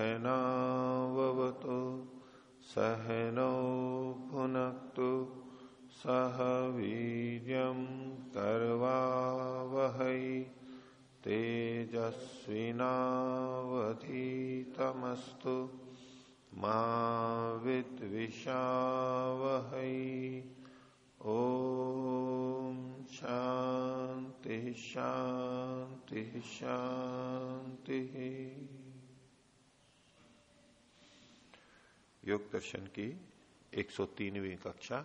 सहनावतु सहनौ भुनक्तु सह वीर्यं कर्वावहै तेजस्विनावधीतमस्तु मा विद्विषावहै। ओ शांति शांति शांति योग दर्शन की 103वीं कक्षा।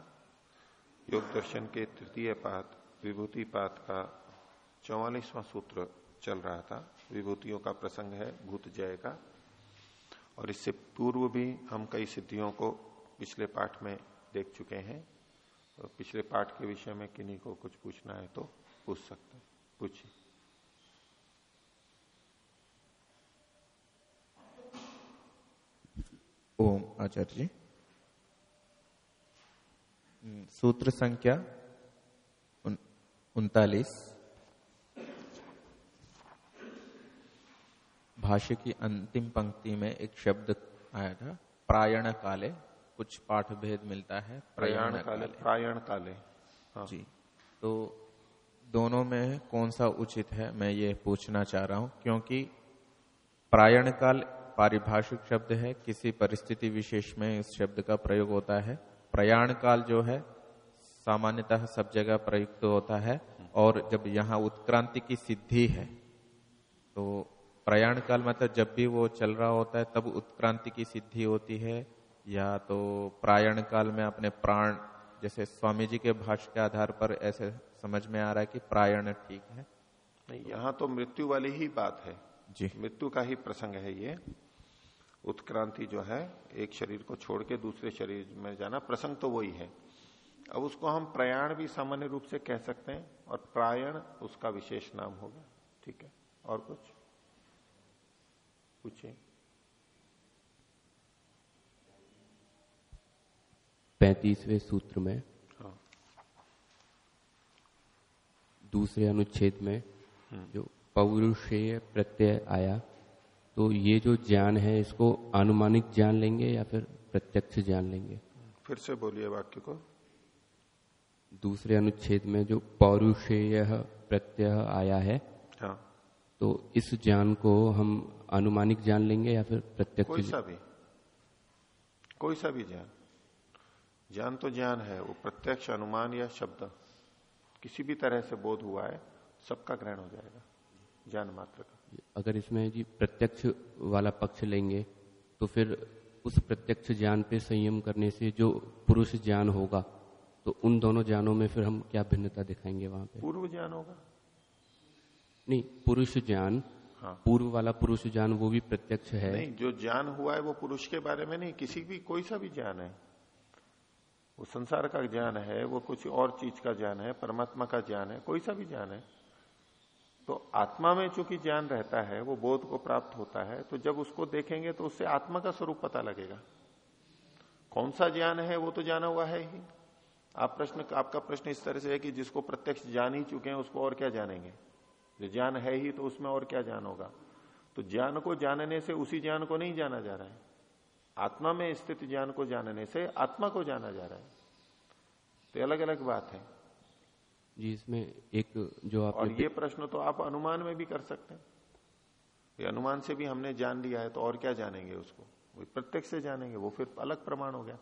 योग दर्शन के तृतीय पात विभूति पात का चौवालीसवां सूत्र चल रहा था। विभूतियों का प्रसंग है भूत जय का। और इससे पूर्व भी हम कई सिद्धियों को पिछले पाठ में देख चुके हैं। तो पिछले पाठ के विषय में किन्हीं को कुछ पूछना है तो पूछ सकते हैं। पूछिए। ओम आचार्य जी। सूत्र संख्या उनतालीस। भाष्य की अंतिम पंक्ति में एक शब्द आया था प्रायण काले कुछ पाठ भेद मिलता है प्रयाण काले प्रायण काले हाँ। जी तो दोनों में कौन सा उचित है मैं ये पूछना चाह रहा हूँ क्योंकि प्रायण काल पारिभाषिक शब्द है किसी परिस्थिति विशेष में इस शब्द का प्रयोग होता है। प्रयाण काल जो है सामान्यतः सब जगह प्रयुक्त होता है और जब यहाँ उत्क्रांति की सिद्धि है तो प्रयाण काल मतलब जब भी वो चल रहा होता है तब उत्क्रांति की सिद्धि होती है। या तो प्रायण काल में अपने प्राण जैसे स्वामी जी के भाष्य के आधार पर ऐसे समझ में आ रहा है कि प्रायण ठीक है। नहीं यहाँ तो मृत्यु वाली ही बात है। जी। मृत्यु का ही प्रसंग है ये। उत्क्रांति जो है एक शरीर को छोड़ के दूसरे शरीर में जाना प्रसंग तो वही है। अब उसको हम प्रयाण भी सामान्य रूप से कह सकते हैं और प्रायण उसका विशेष नाम होगा। ठीक है? और कुछ? पूछिए। पैतीसवें सूत्र में हाँ। दूसरे अनुच्छेद में हम्म। जो पौरुषेय प्रत्यय आया तो ये जो ज्ञान है इसको अनुमानिक ज्ञान लेंगे या फिर प्रत्यक्ष ज्ञान लेंगे? फिर से बोलिए वाक्य को। दूसरे अनुच्छेद में जो पौरुषेय प्रत्यय आया है हाँ। तो इस ज्ञान को हम अनुमानिक ज्ञान लेंगे या फिर प्रत्यक्ष कोई सा भी। कोई सा भी ज्ञान। ज्ञान तो ज्ञान है वो प्रत्यक्ष अनुमान या शब्द। किसी भी तरह से बोध हुआ है सबका ग्रहण हो जाएगा। ज्ञान मात्र का। अगर इसमें जी प्रत्यक्ष वाला पक्ष लेंगे तो फिर उस प्रत्यक्ष ज्ञान पे संयम करने से जो पुरुष ज्ञान होगा तो उन दोनों ज्ञानों में फिर हम क्या भिन्नता दिखाएँगे वहाँ पे? पूर्व ज्ञान होगा? नहीं पुरुष ज्ञान हाँ। पूर्व वाला पुरुष ज्ञान वो भी प्रत्यक्ष है। नहीं जो ज्ञान हुआ है वो पुरुष के बारे में नहीं किसी भी कोई सा भी ज्ञान है। वो संसार का ज्ञान है वो कुछ और चीज़ का ज्ञान है परमात्मा का ज्ञान है कोई सा भी ज्ञान है। तो आत्मा में चूँकि ज्ञान रहता है, वो बोध को प्राप्त होता है तो जब उसको देखेंगे तो उससे आत्मा का स्वरूप पता लगेगा। कौन सा ज्ञान है, वो तो जाना हुआ है ही। आप प्रश्न, आपका प्रश्न इस तरह से है कि जिसको प्रत्यक्ष जान ही चुके हैं, उसको और क्या जानेंगे? जो ज्ञान है ही तो उसमें और क्या ज्ञान होगा? तो ज्ञान को जानने से उसी ज्ञान को नहीं जाना जा रहा है। आत्मा में स्थित ज्ञान को जानने से आत्मा को जाना जा रहा है। तो अलग अलग बात है। जी इसमें एक जो आप और ये प्रश्न तो आप अनुमान में भी कर सकते हैं। ये अनुमान से भी हमने जान लिया है तो और क्या जानेंगे उसको? वो प्रत्यक्ष से जानेंगे वो फिर अलग प्रमाण हो गया।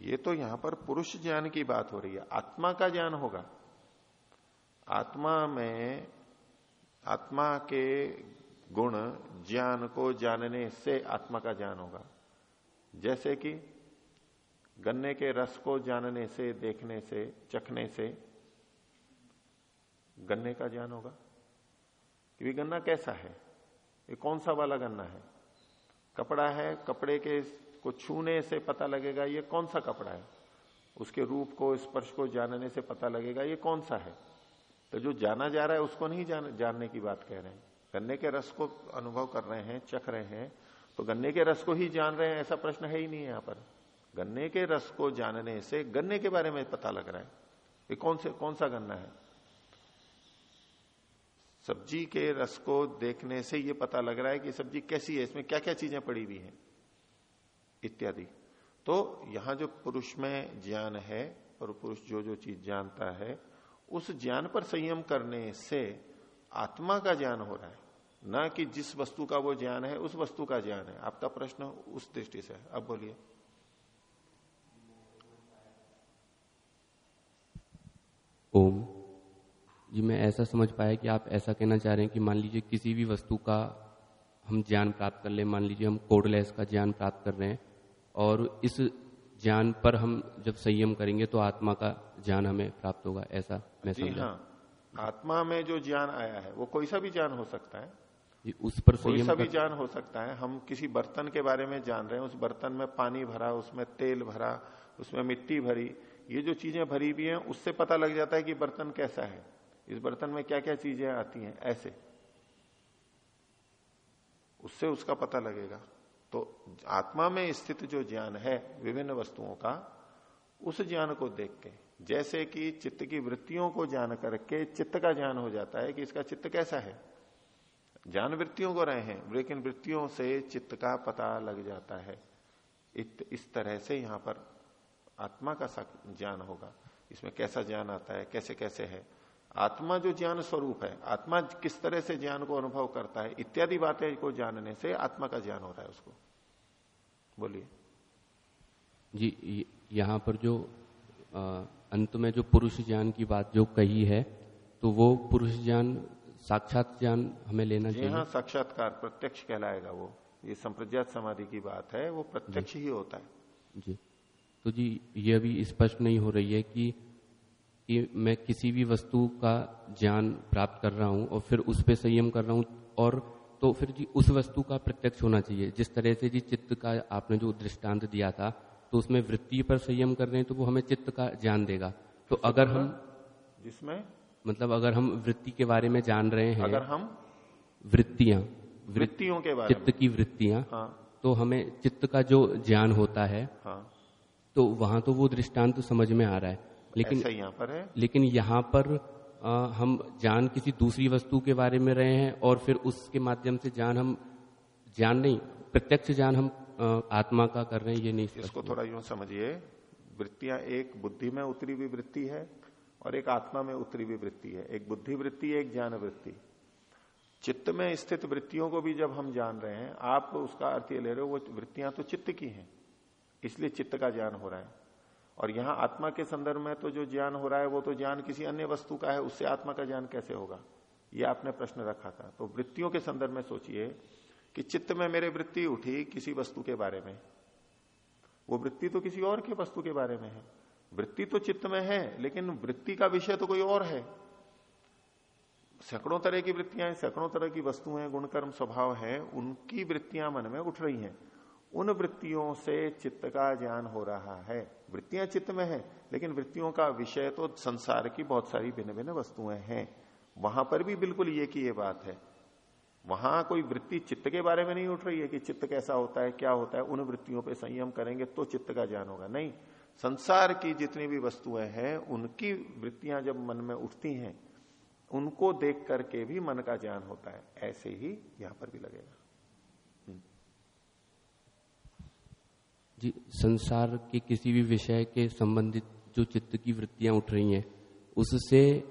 ये तो यहाँ पर पुरुष ज्ञान की बात हो रही है आत्मा का ज्ञान होगा। आत्मा में आत्मा के गुण ज्ञान को जानने से आत्मा का ज्ञान होगा। जैसे कि गन्ने के रस को जानने से देखने से चखने से गन्ने का ज्ञान होगा। कि भी गन्ना कैसा है? ये कौन सा वाला गन्ना है? कपड़ा है कपड़े के को छूने से पता लगेगा ये कौन सा कपड़ा है। उसके रूप को स्पर्श को जानने से पता लगेगा ये कौन सा है। तो जो जाना जा रहा है उसको नहीं जान, जानने की बात कह रहे हैं। गन्ने के रस को अनुभव कर रहे हैं चख रहे हैं तो गन्ने के रस को ही जान रहे हैं ऐसा प्रश्न है ही नहीं यहाँ पर। गन्ने के रस को जानने से गन्ने के बारे में पता लग रहा है। ये कौन से कौन सा गन्ना है? सब्ज़ी के रस को देखने से ये पता लग रहा है कि सब्ज़ी कैसी है, इसमें क्या क्या चीज़ें पड़ी हुई हैं, इत्यादि। तो यहाँ जो पुरुष में ज्ञान है और पुरुष जो जो चीज़ जानता है, उस ज्ञान पर संयम करने से आत्मा का ज्ञान हो रहा है। ना कि जिस वस्तु का वो ज्ञान है, उस वस्तु का ज्ञान है। आपका प्रश्न उस दृष्टि से अब बोलिए। ओम जी मैं ऐसा समझ पाया कि आप ऐसा कहना चाह रहे हैं कि मान लीजिए किसी भी वस्तु का हम ज्ञान प्राप्त कर ले मान लीजिए हम कोडलेस का ज्ञान प्राप्त कर रहे हैं और इस ज्ञान पर हम जब संयम करेंगे तो आत्मा का ज्ञान हमें प्राप्त होगा ऐसा मैं समझा। हाँ आत्मा में जो ज्ञान आया है वो कोई सा भी ज्ञान हो सकता है। उस पर कोई सा भी ज्ञान हो सकता है हम किसी बर्तन के बारे में जान रहे हैं उस बर्तन में पानी भरा उसमें तेल भरा उसमें मिट्टी भरी ये जो चीज़ें भरी हुई हैं उससे पता लग जाता है कि बर्तन कैसा है। इस बर्तन में क्या क्या चीज़ें आती हैं? ऐसे। उससे उसका पता लगेगा। तो आत्मा में स्थित जो ज्ञान है विभिन्न वस्तुओं का उस ज्ञान को देख के जैसे कि चित्त की वृत्तियों को जान करके चित्त का ज्ञान हो जाता है कि इसका चित्त कैसा है। ज्ञान वृत्तियों को रहे हैं लेकिन वृत्तियों से चित्त का पता लग जाता है। इत, इस तरह से यहाँ पर आत्मा का ज्ञान होगा। इसमें कैसा ज्ञान आता है कैसे कैसे है आत्मा जो ज्ञान स्वरूप है आत्मा किस तरह से ज्ञान को अनुभव करता है इत्यादि बातें को जानने से आत्मा का ज्ञान हो रहा है उसको। बोलिए। जी यहाँ पर जो आ, अंत में जो पुरुष ज्ञान की बात जो कही है तो वो पुरुष ज्ञान साक्षात ज्ञान हमें लेना चाहिए। हाँ साक्षात्कार प्रत्यक्ष कहलाएगा वो। ये संप्रज्ञात समाधि की बात है वो प्रत्यक्ष ही होता है। जी। तो जी ये अभी स्पष्ट नहीं हो रही है कि कि मैं किसी भी वस्तु का ज्ञान प्राप्त कर रहा हूँ और फिर उस पर संयम कर रहा हूँ और तो फिर जी उस वस्तु का प्रत्यक्ष होना चाहिए। जिस तरह से जी चित्त का आपने जो दृष्टांत दिया था तो उसमें वृत्ति पर संयम कर रहे हैं तो वो हमें चित्त का ज्ञान देगा। तो अगर हम जिसमें मतलब अगर हम वृत्ति के बारे में जान रहे हैं अगर हम वृत्तियाँ। वृत्तियों के बारे चित्त की वृत्तियाँ हाँ। तो हमें चित्त का जो ज्ञान होता है हाँ। तो वहाँ तो वो दृष्टांत समझ में आ रहा है। लेकिन यहाँ पर है। लेकिन यहाँ पर आ, हम जान किसी दूसरी वस्तु के बारे में रहे हैं और फिर उसके माध्यम से जान हम जान नहीं प्रत्यक्ष जान हम आ, आत्मा का कर रहे हैं ये नहीं इसको थोड़ा यूँ समझिए वृत्तियाँ एक बुद्धि में उतरी हुई वृत्ति है और एक आत्मा में उतरी हुई वृत्ति है। एक बुद्धि वृत्ति एक ज्ञान वृत्ति। चित्त में स्थित वृत्तियों को भी जब हम जान रहे हैं आप उसका अर्थ ये ले रहे हो वो वृत्तियाँ तो चित्त की हैं इसलिए चित्त का ज्ञान हो रहा है। और यहाँ आत्मा के संदर्भ में तो जो ज्ञान हो रहा है, वो तो ज्ञान किसी अन्य वस्तु का है, उससे आत्मा का ज्ञान कैसे होगा? ये आपने प्रश्न रखा था। तो वृत्तियों के संदर्भ में सोचिए कि चित्त में मेरे वृत्ति उठी किसी वस्तु के बारे में। वो वृत्ति तो किसी और के वस्तु के बारे में है। वृत्ति तो चित्त में है, लेकिन वृत्ति का विषय तो कोई और है। सैकड़ों तरह की वृत्तियाँ हैं, सैकड़ों तरह की वस्तुएँ गुणकर्म स्वभाव है, उनकी वृत्तियाँ मन में उठ रही हैं। उन वृत्तियों से चित्त का ज्ञान हो रहा है। वृत्तियाँ चित्त में है, लेकिन वृत्तियों का विषय तो संसार की बहुत सारी भिन्न भिन्न वस्तुएँ हैं। वहाँ पर भी बिल्कुल ये की ये बात है। वहाँ कोई वृत्ति चित्त के बारे में नहीं उठ रही है कि चित्त कैसा होता है, क्या होता है, उन वृत्तियों पर संयम करेंगे तो चित्त का ज्ञान होगा। नहीं, संसार की जितनी भी वस्तुएँ हैं, उनकी वृत्तियाँ जब मन में उठती हैं, उनको देख करके भी मन का ज्ञान होता है। ऐसे ही यहाँ पर भी लगेगा। संसार के किसी भी विषय के संबंधित जो चित्त की वृत्तियाँ उठ रही हैं, उससे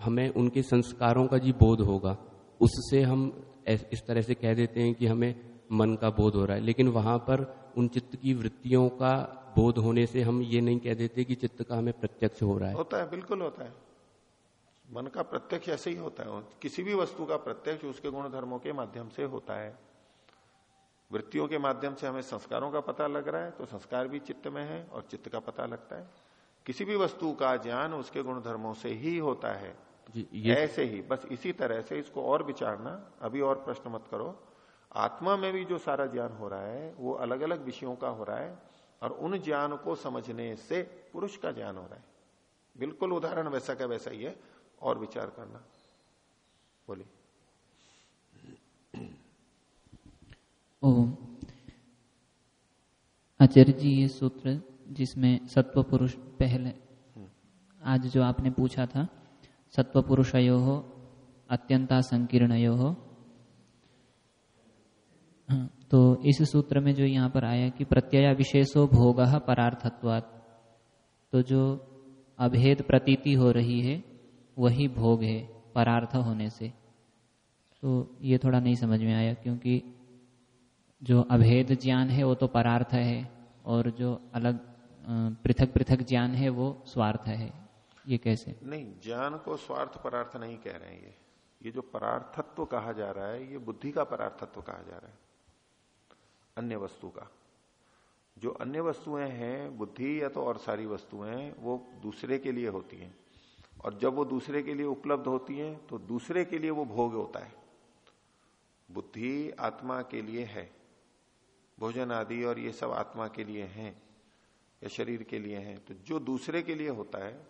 हमें उनके संस्कारों का जी बोध होगा। उससे हम इस तरह से कह देते हैं कि हमें मन का बोध हो रहा है। लेकिन वहाँ पर उन चित्त की वृत्तियों का बोध होने से हम ये नहीं कह देते कि चित्त का हमें प्रत्यक्ष हो रहा है। होता है, बिल्कुल होता है। मन का प्रत्यक्ष ऐसे ही होता है किसी भी वस्तु का प्रत्यक्ष उसके गुण धर्मों के माध्यम से होता है। वृत्तियों के माध्यम से हमें संस्कारों का पता लग रहा है तो संस्कार भी चित्त में है और चित्त का पता लगता है। किसी भी वस्तु का ज्ञान उसके गुण धर्मों से ही होता है। जी ये ऐसे ही बस इसी तरह से इसको और विचारना अभी और प्रश्न मत करो। आत्मा में भी जो सारा ज्ञान हो रहा है वो अलग अलग विषयों का हो रहा है और उन ज्ञान को समझने से पुरुष का ज्ञान हो रहा है। बिल्कुल उदाहरण वैसा का वैसा ही है और विचार करना। बोलिए। ओम। आचार्य जी ये सूत्र जिसमें सत्व पुरुष पहले आज जो आपने पूछा था सत्व पुरुष पुरुषयो हो अत्यंता संकीर्ण हो हाँ, तो इस सूत्र में जो यहाँ पर आया कि प्रत्यय विशेषो भोग परार्थत्वात् तो जो अभेद प्रतीति हो रही है वही भोग है परार्थ होने से। तो ये थोड़ा नहीं समझ में आया क्योंकि जो अभेद ज्ञान है, वो तो परार्थ है और जो अलग पृथक पृथक ज्ञान है, वो स्वार्थ है। ये कैसे? नहीं, ज्ञान को स्वार्थ परार्थ नहीं कह रहे हैं ये। ये जो परार्थत्व कहा जा रहा है, ये बुद्धि का परार्थत्व कहा जा रहा है, अन्य वस्तु का। जो अन्य वस्तुएँ हैं, बुद्धि या तो और सारी वस्तुएँ, वो दूसरे के लिए होती हैं। और जब वो दूसरे के लिए उपलब्ध होती हैं तो दूसरे के लिए वो भोग होता है। बुद्धि आत्मा के लिए है। भोजन आदि और ये सब आत्मा के लिए हैं या शरीर के लिए हैं तो जो दूसरे के लिए होता है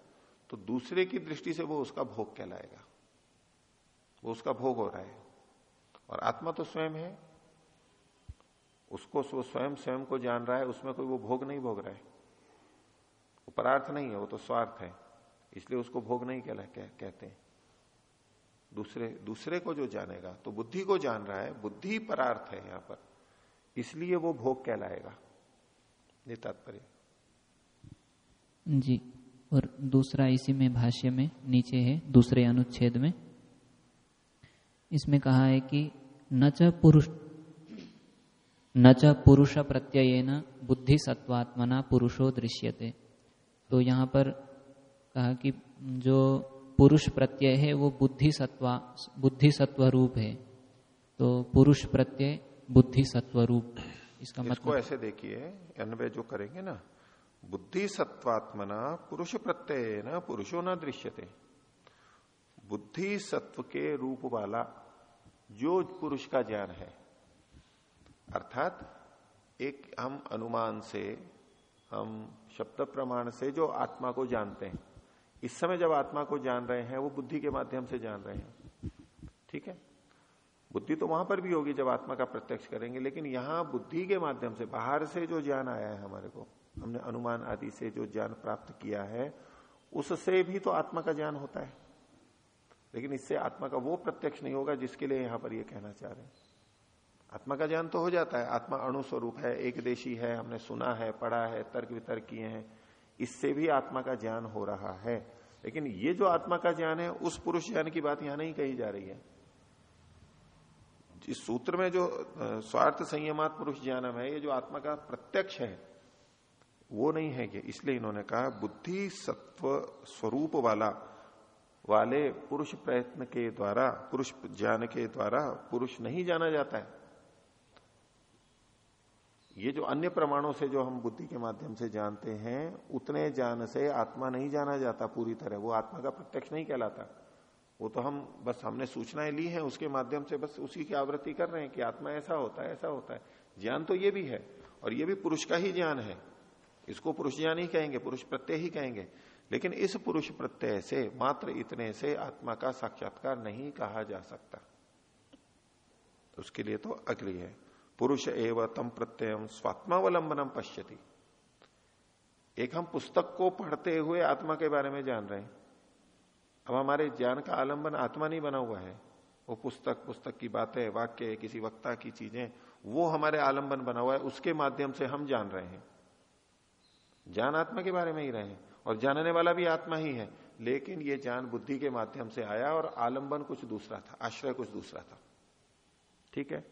तो दूसरे की दृष्टि से वो उसका भोग कहलाएगा। वो उसका भोग हो रहा है। और आत्मा तो स्वयं है। उसको वो स्वयं स्वयं को जान रहा है उसमें कोई वो भोग नहीं भोग रहा है। वो परार्थ नहीं है वो तो स्वार्थ है। इसलिए उसको भोग नहीं कहला कह, कहते हैं। दूसरे दूसरे को जो जानेगा तो बुद्धि को जान रहा है। बुद्धि परार्थ है यहाँ पर। इसलिए वो भोग कहलाएगा। ये तात्पर्य। जी, और दूसरा इसी में भाष्य में नीचे है, दूसरे अनुच्छेद में। इसमें कहा है कि न च पुरुष, न च पुरुष प्रत्यय न बुद्धि सत्वात्मना पुरुषो दृश्यते। तो यहाँ पर कहा कि जो पुरुष प्रत्यय है, वो बुद्धि सत्वा बुद्धि सत्व रूप है। तो पुरुष प्रत्यय बुद्धि सत्व रूप इसका मतलब इसको ऐसे देखिए अन्वय जो करेंगे ना बुद्धि सत्वात्मना पुरुष प्रत्यय न पुरुषो न दृश्यते। बुद्धि सत्व के रूप वाला जो पुरुष का ज्ञान है अर्थात एक हम अनुमान से हम शब्द प्रमाण से जो आत्मा को जानते हैं इस समय जब आत्मा को जान रहे हैं वो बुद्धि के माध्यम से जान रहे हैं। ठीक है? बुद्धि तो वहाँ पर भी होगी जब आत्मा का प्रत्यक्ष करेंगे, लेकिन यहाँ बुद्धि के माध्यम से, बाहर से जो ज्ञान आया है हमारे को, हमने अनुमान आदि से जो ज्ञान प्राप्त किया है, उससे भी तो आत्मा का ज्ञान होता है। लेकिन इससे आत्मा का वो प्रत्यक्ष नहीं होगा जिसके लिए यहाँ पर ये कहना चाह रहे हैं। आत्मा का ज्ञान तो हो जाता है। आत्मा अणुस्वरूप है एक देशी है, हमने सुना है, पढ़ा है, तर्क वितर्क किए हैं। इससे भी आत्मा का ज्ञान हो रहा है। लेकिन ये जो आत्मा का ज्ञान है, उस पुरुष ज्ञान की बात यहाँ नहीं कही जा रही है। इस सूत्र में जो स्वार्थ संयमात पुरुष ज्ञानम है, ये जो आत्मा का प्रत्यक्ष है, वो नहीं है ये इसलिए इन्होंने कहा, बुद्धि सत्व स्वरूप वाला, वाले पुरुष प्रयत्न के द्वारा, पुरुष ज्ञान के द्वारा पुरुष नहीं जाना जाता है। ये जो अन्य प्रमाणों से जो हम बुद्धि के माध्यम से जानते हैं, उतने ज्ञान से आत्मा नहीं जाना जाता पूरी तरह, वो आत्मा का प्रत्यक्ष नहीं कहलाता। वो तो हम बस हमने सूचनाएँ ली हैं, उसके माध्यम से बस उसी की आवृत्ति कर रहे हैं कि आत्मा ऐसा होता है, ऐसा होता है। ज्ञान तो ये भी है, और ये भी पुरुष का ही ज्ञान है। इसको पुरुष ज्ञान ही कहेंगे, पुरुष प्रत्यय ही कहेंगे। लेकिन इस पुरुष प्रत्यय से मात्र इतने से आत्मा का साक्षात्कार नहीं कहा जा सकता। तो उसके लिए तो अगली है, पुरुष एवं तम प्रत्यय स्वात्मावलंबनम पश्यति। एक हम पुस्तक को पढ़ते हुए आत्मा के बारे में जान रहे हैं। अब हमारे ज्ञान का आलंबन आत्मा नहीं बना हुआ है। वो पुस्तक पुस्तक की बातें, वाक्य, किसी वक्ता की चीज़ें, वो हमारे आलंबन बना हुआ है। उसके माध्यम से हम जान रहे हैं। ज्ञान आत्मा के बारे में ही रहे। और जानने वाला भी आत्मा ही है। लेकिन ये ज्ञान बुद्धि के माध्यम से आया और आलंबन कुछ दूसरा था, आश्रय कुछ दूसरा था। ठीक है?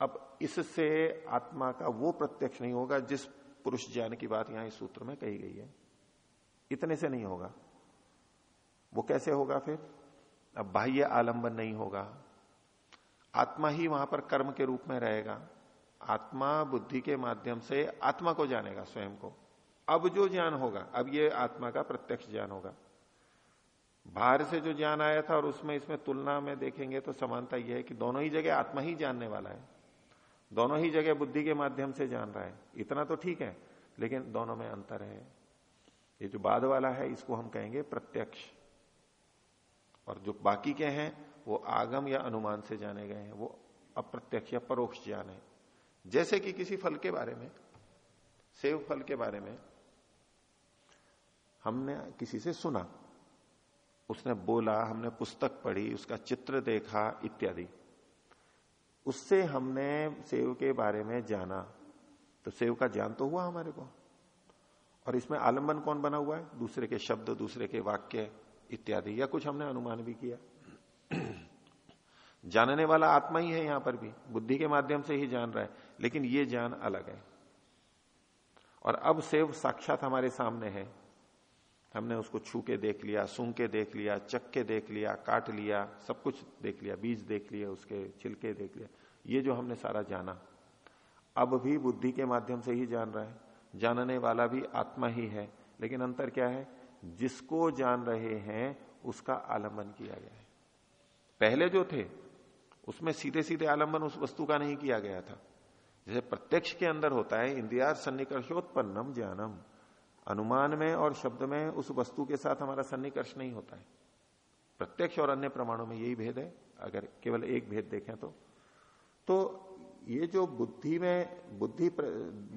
अब इससे आत्मा का वो प्रत्यक्ष नहीं होगा जिस पुरुष ज्ञान की बात यहाँ इस सूत्र में कही गई है। इतने से नहीं होगा। वो कैसे होगा फिर? अब बाह्य आलंबन नहीं होगा। आत्मा ही वहाँ पर कर्म के रूप में रहेगा। आत्मा बुद्धि के माध्यम से आत्मा को जानेगा स्वयं को। अब जो ज्ञान होगा, अब ये आत्मा का प्रत्यक्ष ज्ञान होगा। बाहर से जो ज्ञान आया था और उसमें इसमें तुलना में देखेंगे तो समानता यह है कि दोनों ही जगह आत्मा ही जानने वाला है। दोनों ही जगह बुद्धि के माध्यम से जान रहा है। इतना तो ठीक है, लेकिन दोनों में अंतर है। ये जो बाद वाला है, इसको हम कहेंगे प्रत्यक्ष। और जो बाकी के हैं, वो आगम या अनुमान से जाने गए हैं, वो अप्रत्यक्ष या परोक्ष ज्ञान है जैसे कि किसी फल के बारे में सेव फल के बारे में, हमने किसी से सुना। उसने बोला, हमने पुस्तक पढ़ी, उसका चित्र देखा, इत्यादि। उससे हमने सेव के बारे में जाना। तो सेव का ज्ञान तो हुआ हमारे को। और इसमें आलंबन कौन बना हुआ है? दूसरे के शब्द, दूसरे के वाक्य। इत्यादि, या कुछ हमने अनुमान भी किया। जानने वाला आत्मा ही है यहाँ पर भी, बुद्धि के माध्यम से ही जान रहा है, लेकिन ये ज्ञान अलग है। और अब सेव साक्षात हमारे सामने है। हमने उसको छू के देख लिया सूंघ के देख लिया चक के देख लिया, काट लिया, सब कुछ देख लिया, बीज देख लिया उसके छिलके देख लिया ये जो हमने सारा जाना, अब भी बुद्धि के माध्यम से ही जान रहा है। जानने वाला भी आत्मा ही है, लेकिन अंतर क्या है? जिसको जान रहे हैं, उसका आलंबन किया गया है। पहले जो थे, उसमें सीधे सीधे आलंबन उस वस्तु का नहीं किया गया था। जैसे प्रत्यक्ष के अंदर होता है इंद्रियार सन्निकर्षोत्पन्नम ज्ञानम। अनुमान में और शब्द में उस वस्तु के साथ हमारा सन्निकर्ष नहीं होता है। प्रत्यक्ष और अन्य प्रमाणों में यही भेद है। अगर केवल एक भेद देखें तो तो ये जो बुद्धि में, बुद्धि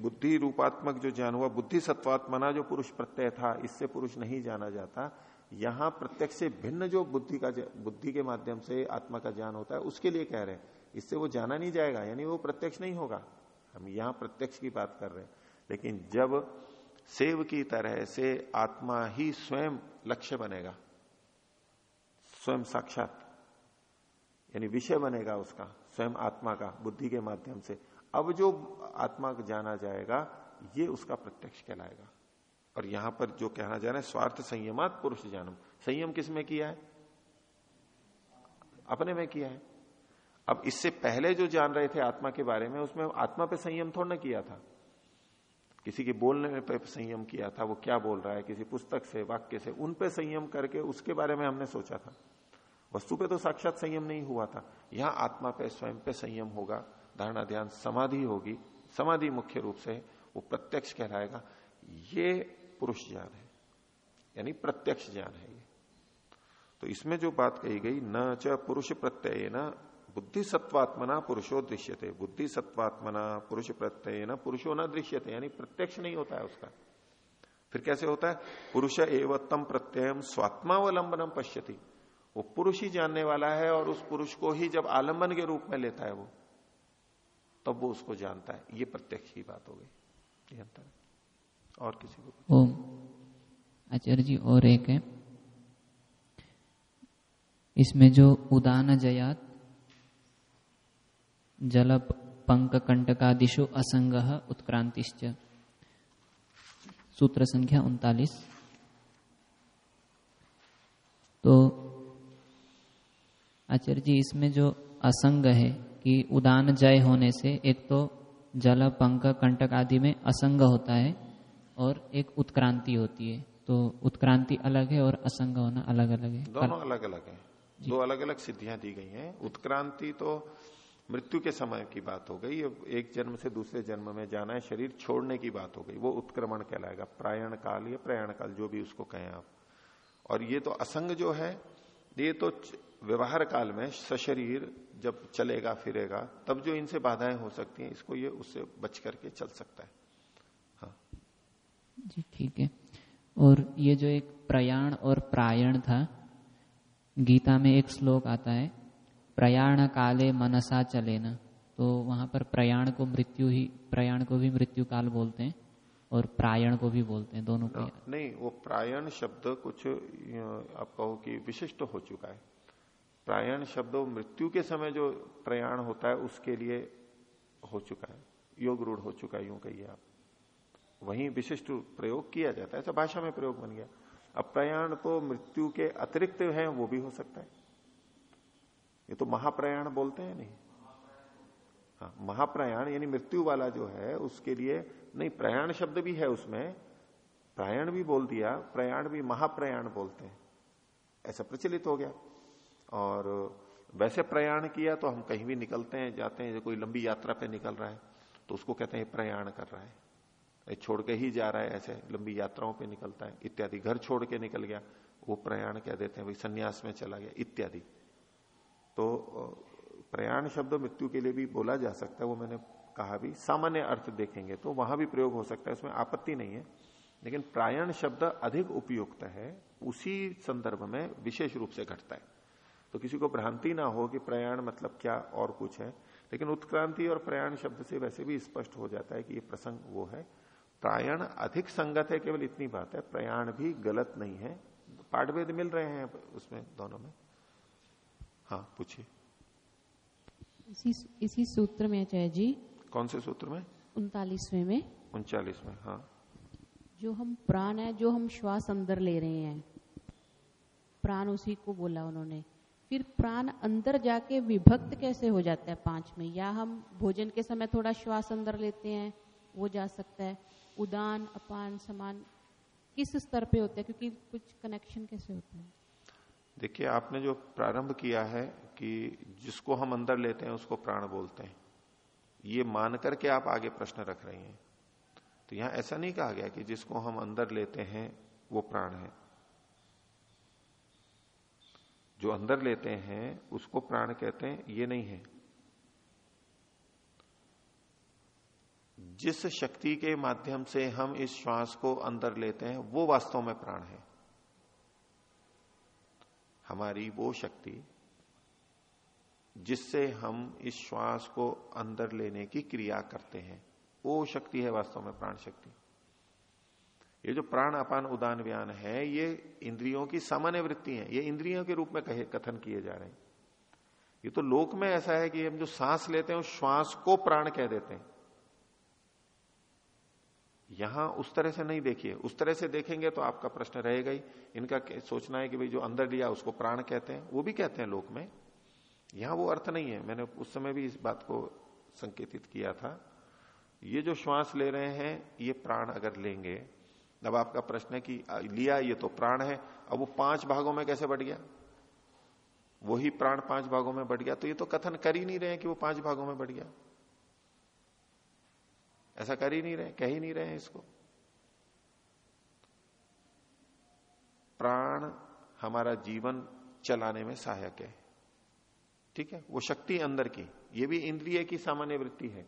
बुद्धि रूपात्मक जो ज्ञान हुआ, बुद्धि सत्वात्मना जो पुरुष प्रत्यय था, इससे पुरुष नहीं जाना जाता। यहाँ प्रत्यक्ष से भिन्न जो बुद्धि का बुद्धि के माध्यम से आत्मा का ज्ञान होता है, उसके लिए कह रहे हैं। इससे वो जाना नहीं जाएगा, यानी वो प्रत्यक्ष नहीं होगा। हम यहाँ प्रत्यक्ष की बात कर रहे हैं। लेकिन जब सेव की तरह से आत्मा ही स्वयं लक्ष्य बनेगा, स्वयं साक्षात, यानी विषय बनेगा उसका स्वयं आत्मा का, बुद्धि के माध्यम से। अब जो आत्मा जाना जाएगा, ये उसका प्रत्यक्ष कहलाएगा। और यहाँ पर जो कहना जा रहा है, स्वार्थ संयमात पुरुष जानम। संयम किसमें किया है? अपने में किया है। अब इससे पहले जो जान रहे थे आत्मा के बारे में, उसमें आत्मा पे संयम थोड़ा ना किया था। किसी के बोलने पे संयम किया था, वो क्या बोल रहा है, किसी पुस्तक से, वाक्य से, उन पे संयम करके उसके बारे में हमने सोचा था। वस्तु पे तो साक्षात संयम नहीं हुआ था। यहाँ आत्मा पे स्वयं पे संयम होगा, धारणा ध्यान समाधि होगी। समाधि मुख्य रूप से वो प्रत्यक्ष कहलाएगा। ये पुरुष ज्ञान है, यानी प्रत्यक्ष ज्ञान है ये। तो इसमें जो बात कही गई, न च पुरुष प्रत्यय न बुद्धि सत्वात्मना पुरुषो दृश्यते। बुद्धि सत्वात्मना पुरुष प्रत्यय न पुरुषो न दृश्यते, यानी प्रत्यक्ष नहीं होता है उसका। फिर कैसे होता है? पुरुष एवत्तम प्रत्यय स्वात्मावलंबनम पश्यति। वो पुरुष ही जानने वाला है और उस पुरुष को ही जब आलंबन के रूप में लेता है वो, तब वो उसको जानता है। ये प्रत्यक्ष की बात हो गई। और किसी को आचार्य जी और एक है। इसमें जो उदान जयात जल पंक कंटकादिशु असंग, उत्क्रांतिश्च। सूत्र संख्या उनतालीस। तो आचार्य जी इसमें जो असंग है कि उदान जय होने से एक तो जल पंक कंटक आदि में असंग होता है और एक उत्क्रांति होती है। तो उत्क्रांति अलग है और असंग होना अलग अलग है। दोनों अलग अलग है। दो अलग अलग सिद्धियाँ दी गई हैं। उत्क्रांति तो मृत्यु के समय की बात हो गई। एक जन्म से दूसरे जन्म में जाना है शरीर छोड़ने की बात हो गई। वो उत्क्रमण कहलाएगा। प्रायण काल या प्रयाण काल जो भी उसको कहें आप। और ये तो असंग जो है ये तो व्यवहार काल में सशरीर जब चलेगा फिरेगा तब जो इनसे बाधाएँ हो सकती हैं इसको ये उससे बच करके चल सकता है। हाँ। जी ठीक है। और ये जो एक प्रयाण और प्रायण था गीता में एक श्लोक आता है प्रयाण काले मनसा चले न तो वहाँ पर प्रयाण को मृत्यु ही प्रयाण को भी मृत्यु काल बोलते हैं और प्रायण को भी बोलते हैं दोनों को नहीं वो प्रायण शब्द कुछ आप कहो कि विशिष्ट हो चुका है। प्रायण शब्द मृत्यु के समय जो प्रयाण होता है, उसके लिए हो चुका है। योग रूढ़ हो चुका है, यूँ कहिए आप। वहीं विशिष्ट प्रयोग किया जाता है, ऐसा भाषा में प्रयोग बन गया। अब प्रयाण तो मृत्यु के अतिरिक्त है, वो भी हो सकता है। ये तो महाप्रयाण बोलते हैं, नहीं? हाँ महाप्रयाण यानी मृत्यु वाला जो है, उसके लिए नहीं, प्रयाण शब्द भी है उसमें। प्रायण भी बोल दिया, प्रयाण भी महाप्रयाण बोलते हैं। ऐसा प्रचलित हो गया। और वैसे प्रयाण किया तो हम कहीं भी निकलते हैं, जाते हैं जो कोई लंबी यात्रा पे निकल रहा है तो उसको कहते हैं प्रयाण कर रहा है। छोड़ के ही जा रहा है, ऐसे लंबी यात्राओं पे निकलता है। इत्यादि, घर छोड़ के निकल गया, वो प्रयाण कह देते हैं, भाई संन्यास में चला गया, इत्यादि। तो प्रयाण शब्द मृत्यु के लिए भी बोला जा सकता है, वो मैंने कहा भी। सामान्य अर्थ देखेंगे तो वहाँ भी प्रयोग हो सकता है, उसमें आपत्ति नहीं है। लेकिन प्रायण शब्द अधिक उपयुक्त है, उसी संदर्भ में विशेष रूप से घटता है। तो किसी को भ्रांति ना हो कि प्रयाण मतलब क्या और कुछ है। लेकिन उत्क्रांति और प्रयाण शब्द से वैसे भी स्पष्ट हो जाता है कि ये प्रसंग वो है। प्रायण अधिक संगत है केवल इतनी बात है। प्रयाण भी गलत नहीं है। पाठभेद मिल रहे हैं उसमें दोनों में। हाँ पूछिए। इसी इसी सूत्र में आचार्य जी। कौन से सूत्र में? उनतालीसवें में। उनचालीस में हाँ। जो हम प्राण है जो हम श्वास अंदर ले रहे हैं। प्राण उसी को बोला उन्होंने। फिर प्राण अंदर जाके विभक्त कैसे हो जाता है पाँच में? या हम भोजन के समय थोड़ा श्वास अंदर लेते हैं, वो जा सकता है। उदान, अपान, समान, किस स्तर पे होता है? क्योंकि कुछ कनेक्शन कैसे होता है? देखिए, आपने जो प्रारंभ किया है कि जिसको हम अंदर लेते हैं, उसको प्राण बोलते हैं। ये मान करके आप आगे प्रश्न रख रही हैं। तो यहाँ ऐसा नहीं कहा गया कि जिसको हम अंदर लेते हैं, वो प्राण है। जो अंदर लेते हैं, उसको प्राण कहते हैं, ये नहीं है। जिस शक्ति के माध्यम से हम इस श्वास को अंदर लेते हैं, वो वास्तव में प्राण है। हमारी वो शक्ति जिससे हम इस श्वास को अंदर लेने की क्रिया करते हैं, वो शक्ति है वास्तव में प्राण शक्ति। ये जो प्राण अपान उदान व्यान है, ये इंद्रियों की सामान्य वृत्ति है। ये इंद्रियों के रूप में कहे, कथन किए जा रहे हैं। ये तो लोक में ऐसा है कि हम जो सांस लेते हैं, उस श्वास को प्राण कह देते हैं। यहाँ उस तरह से नहीं देखिए। उस तरह से देखेंगे तो आपका प्रश्न रहेगा ही। इनका सोचना है कि भाई जो अंदर लिया, उसको प्राण कहते हैं। वो भी कहते हैं लोक में। यहाँ वो अर्थ नहीं है। मैंने उस समय भी इस बात को संकेतित किया था। ये जो श्वास ले रहे हैं, ये प्राण अगर लेंगे अब आपका प्रश्न है कि लिया, ये तो प्राण है, अब वो पाँच भागों में कैसे बढ़ गया? वही प्राण पाँच भागों में बढ़ गया तो ये तो कथन कर ही नहीं रहे कि वो पाँच भागों में बढ़ गया। ऐसा कर ही नहीं रहे कह ही नहीं रहे इसको। प्राण हमारा जीवन चलाने में सहायक है। ठीक है? वो शक्ति अंदर की, ये भी इंद्रिय की सामान्य वृत्ति है।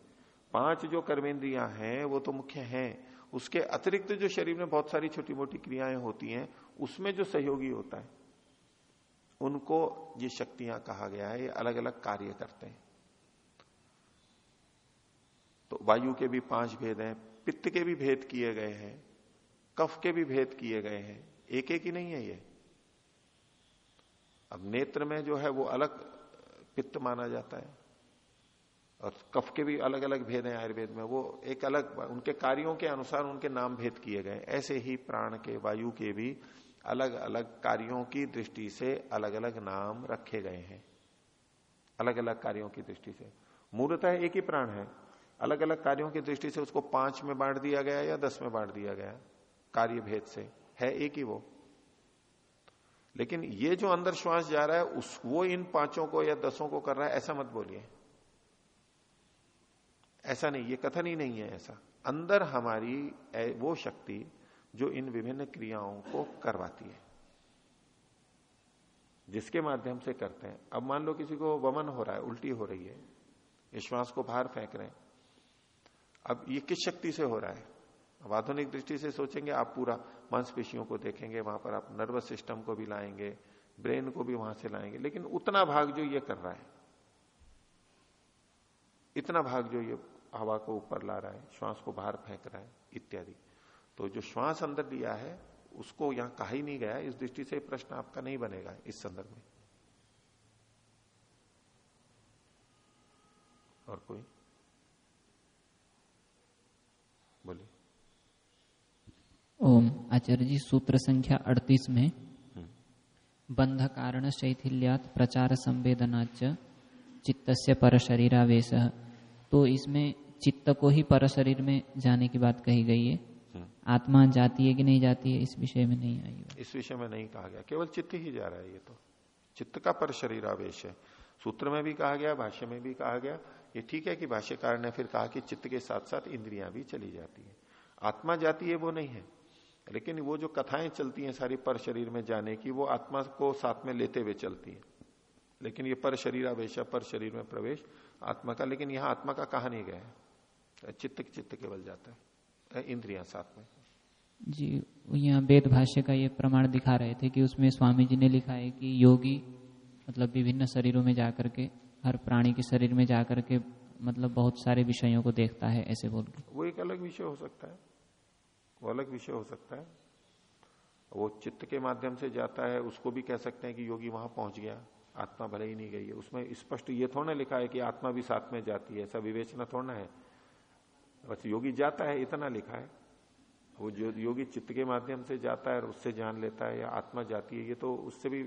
पाँच जो कर्मेंद्रियाँ हैं, वो तो मुख्य हैं। उसके अतिरिक्त जो शरीर में बहुत सारी छोटी मोटी क्रियाएँ होती हैं, उसमें जो सहयोगी होता है, उनको ये शक्तियाँ कहा गया है, ये अलग अलग कार्य करते हैं। तो वायु के भी पाँच भेद हैं, पित्त के भी भेद किए गए हैं, कफ के भी भेद किए गए हैं एक एक ही नहीं है ये। अब नेत्र में जो है वो अलग पित्त माना जाता है। और कफ के भी अलग अलग भेद हैं आयुर्वेद में, वो एक अलग, उनके कार्यों के अनुसार उनके नाम भेद किए गए ऐसे ही प्राण के, वायु के भी अलग अलग कार्यों की दृष्टि से अलग अलग नाम रखे गए हैं। अलग अलग कार्यों की दृष्टि से। मूलतः एक ही प्राण है। अलग अलग कार्यों की दृष्टि से उसको पाँच में बांट दिया गया या दस में बांट दिया गया। कार्य भेद से। है एक ही वो। लेकिन ये जो अंदर श्वास जा रहा है, उस, वो इन पाँचों को या दसों को कर रहा है, ऐसा मत बोलिए। ऐसा नहीं, ये कथन ही नहीं है ऐसा। अंदर हमारी वो शक्ति जो इन विभिन्न क्रियाओं को करवाती है। जिसके माध्यम से करते हैं। अब मान लो किसी को वमन हो रहा है, उल्टी हो रही है विश्वास को बाहर फेंक रहे हैं। अब ये किस शक्ति से हो रहा है? अब आधुनिक दृष्टि से सोचेंगे, आप पूरा मांसपेशियों को देखेंगे, वहाँ पर आप नर्वस सिस्टम को भी लाएँगे, ब्रेन को भी वहाँ से लाएँगे। लेकिन उतना भाग जो ये कर रहा है इतना भाग जो ये हवा को ऊपर ला रहा है श्वास को बाहर फेंक रहा है इत्यादि। तो जो श्वास अंदर लिया है उसको यहाँ कहा ही नहीं गया इस दृष्टि से प्रश्न आपका नहीं बनेगा इस संदर्भ में। और कोई? बोलिए। ओम आचार्य जी सूत्र संख्या अड़तीस में हम्म। बंध कारण शैथिल्यात प्रचार संवेदनाच चित्त से पर शरीरावेश तो इसमें चित्त को ही पर शरीर में जाने की बात कही गई है। हम्म। आत्मा जाती है कि नहीं जाती है इस विषय में नहीं आई इस विषय में नहीं कहा गया केवल चित्त ही जा रहा है ये तो। चित्त का पर शरीर आवेश है। सूत्र में भी कहा गया भाष्य में भी कहा गया ये ठीक है कि भाष्यकार ने फिर कहा कि चित्त के साथ साथ इंद्रियाँ भी चली जाती है। आत्मा जाती है वो नहीं है लेकिन वो जो कथाएँ चलती हैं सारी पर शरीर में जाने की वो आत्मा को साथ में लेते हुए चलती है। लेकिन ये पर शरीर आवेश पर शरीर में प्रवेश आत्मा का लेकिन यहाँ आत्मा का कहा नहीं गया है चित्त चित्त केवल जाता है इंद्रिया साथ में। जी यहाँ वेद भाष्य का ये प्रमाण दिखा रहे थे कि उसमें स्वामी जी ने लिखा है कि योगी मतलब विभिन्न शरीरों में जाकर के हर प्राणी के शरीर में जाकर के मतलब बहुत सारे विषयों को देखता है ऐसे बोल के। वो एक अलग विषय हो सकता है वो अलग विषय हो सकता है। वो चित्त के माध्यम से जाता है उसको भी कह सकते हैं कि योगी वहाँ पहुँच गया। आत्मा भले ही नहीं गई है। उसमें स्पष्ट ये थोड़ा लिखा है कि आत्मा भी साथ में जाती है, ऐसा विवेचना थोड़ा है। बस योगी जाता है, इतना लिखा है। वो जो योगी चित्त के माध्यम से जाता है और उससे जान लेता है या आत्मा जाती है, ये तो उससे भी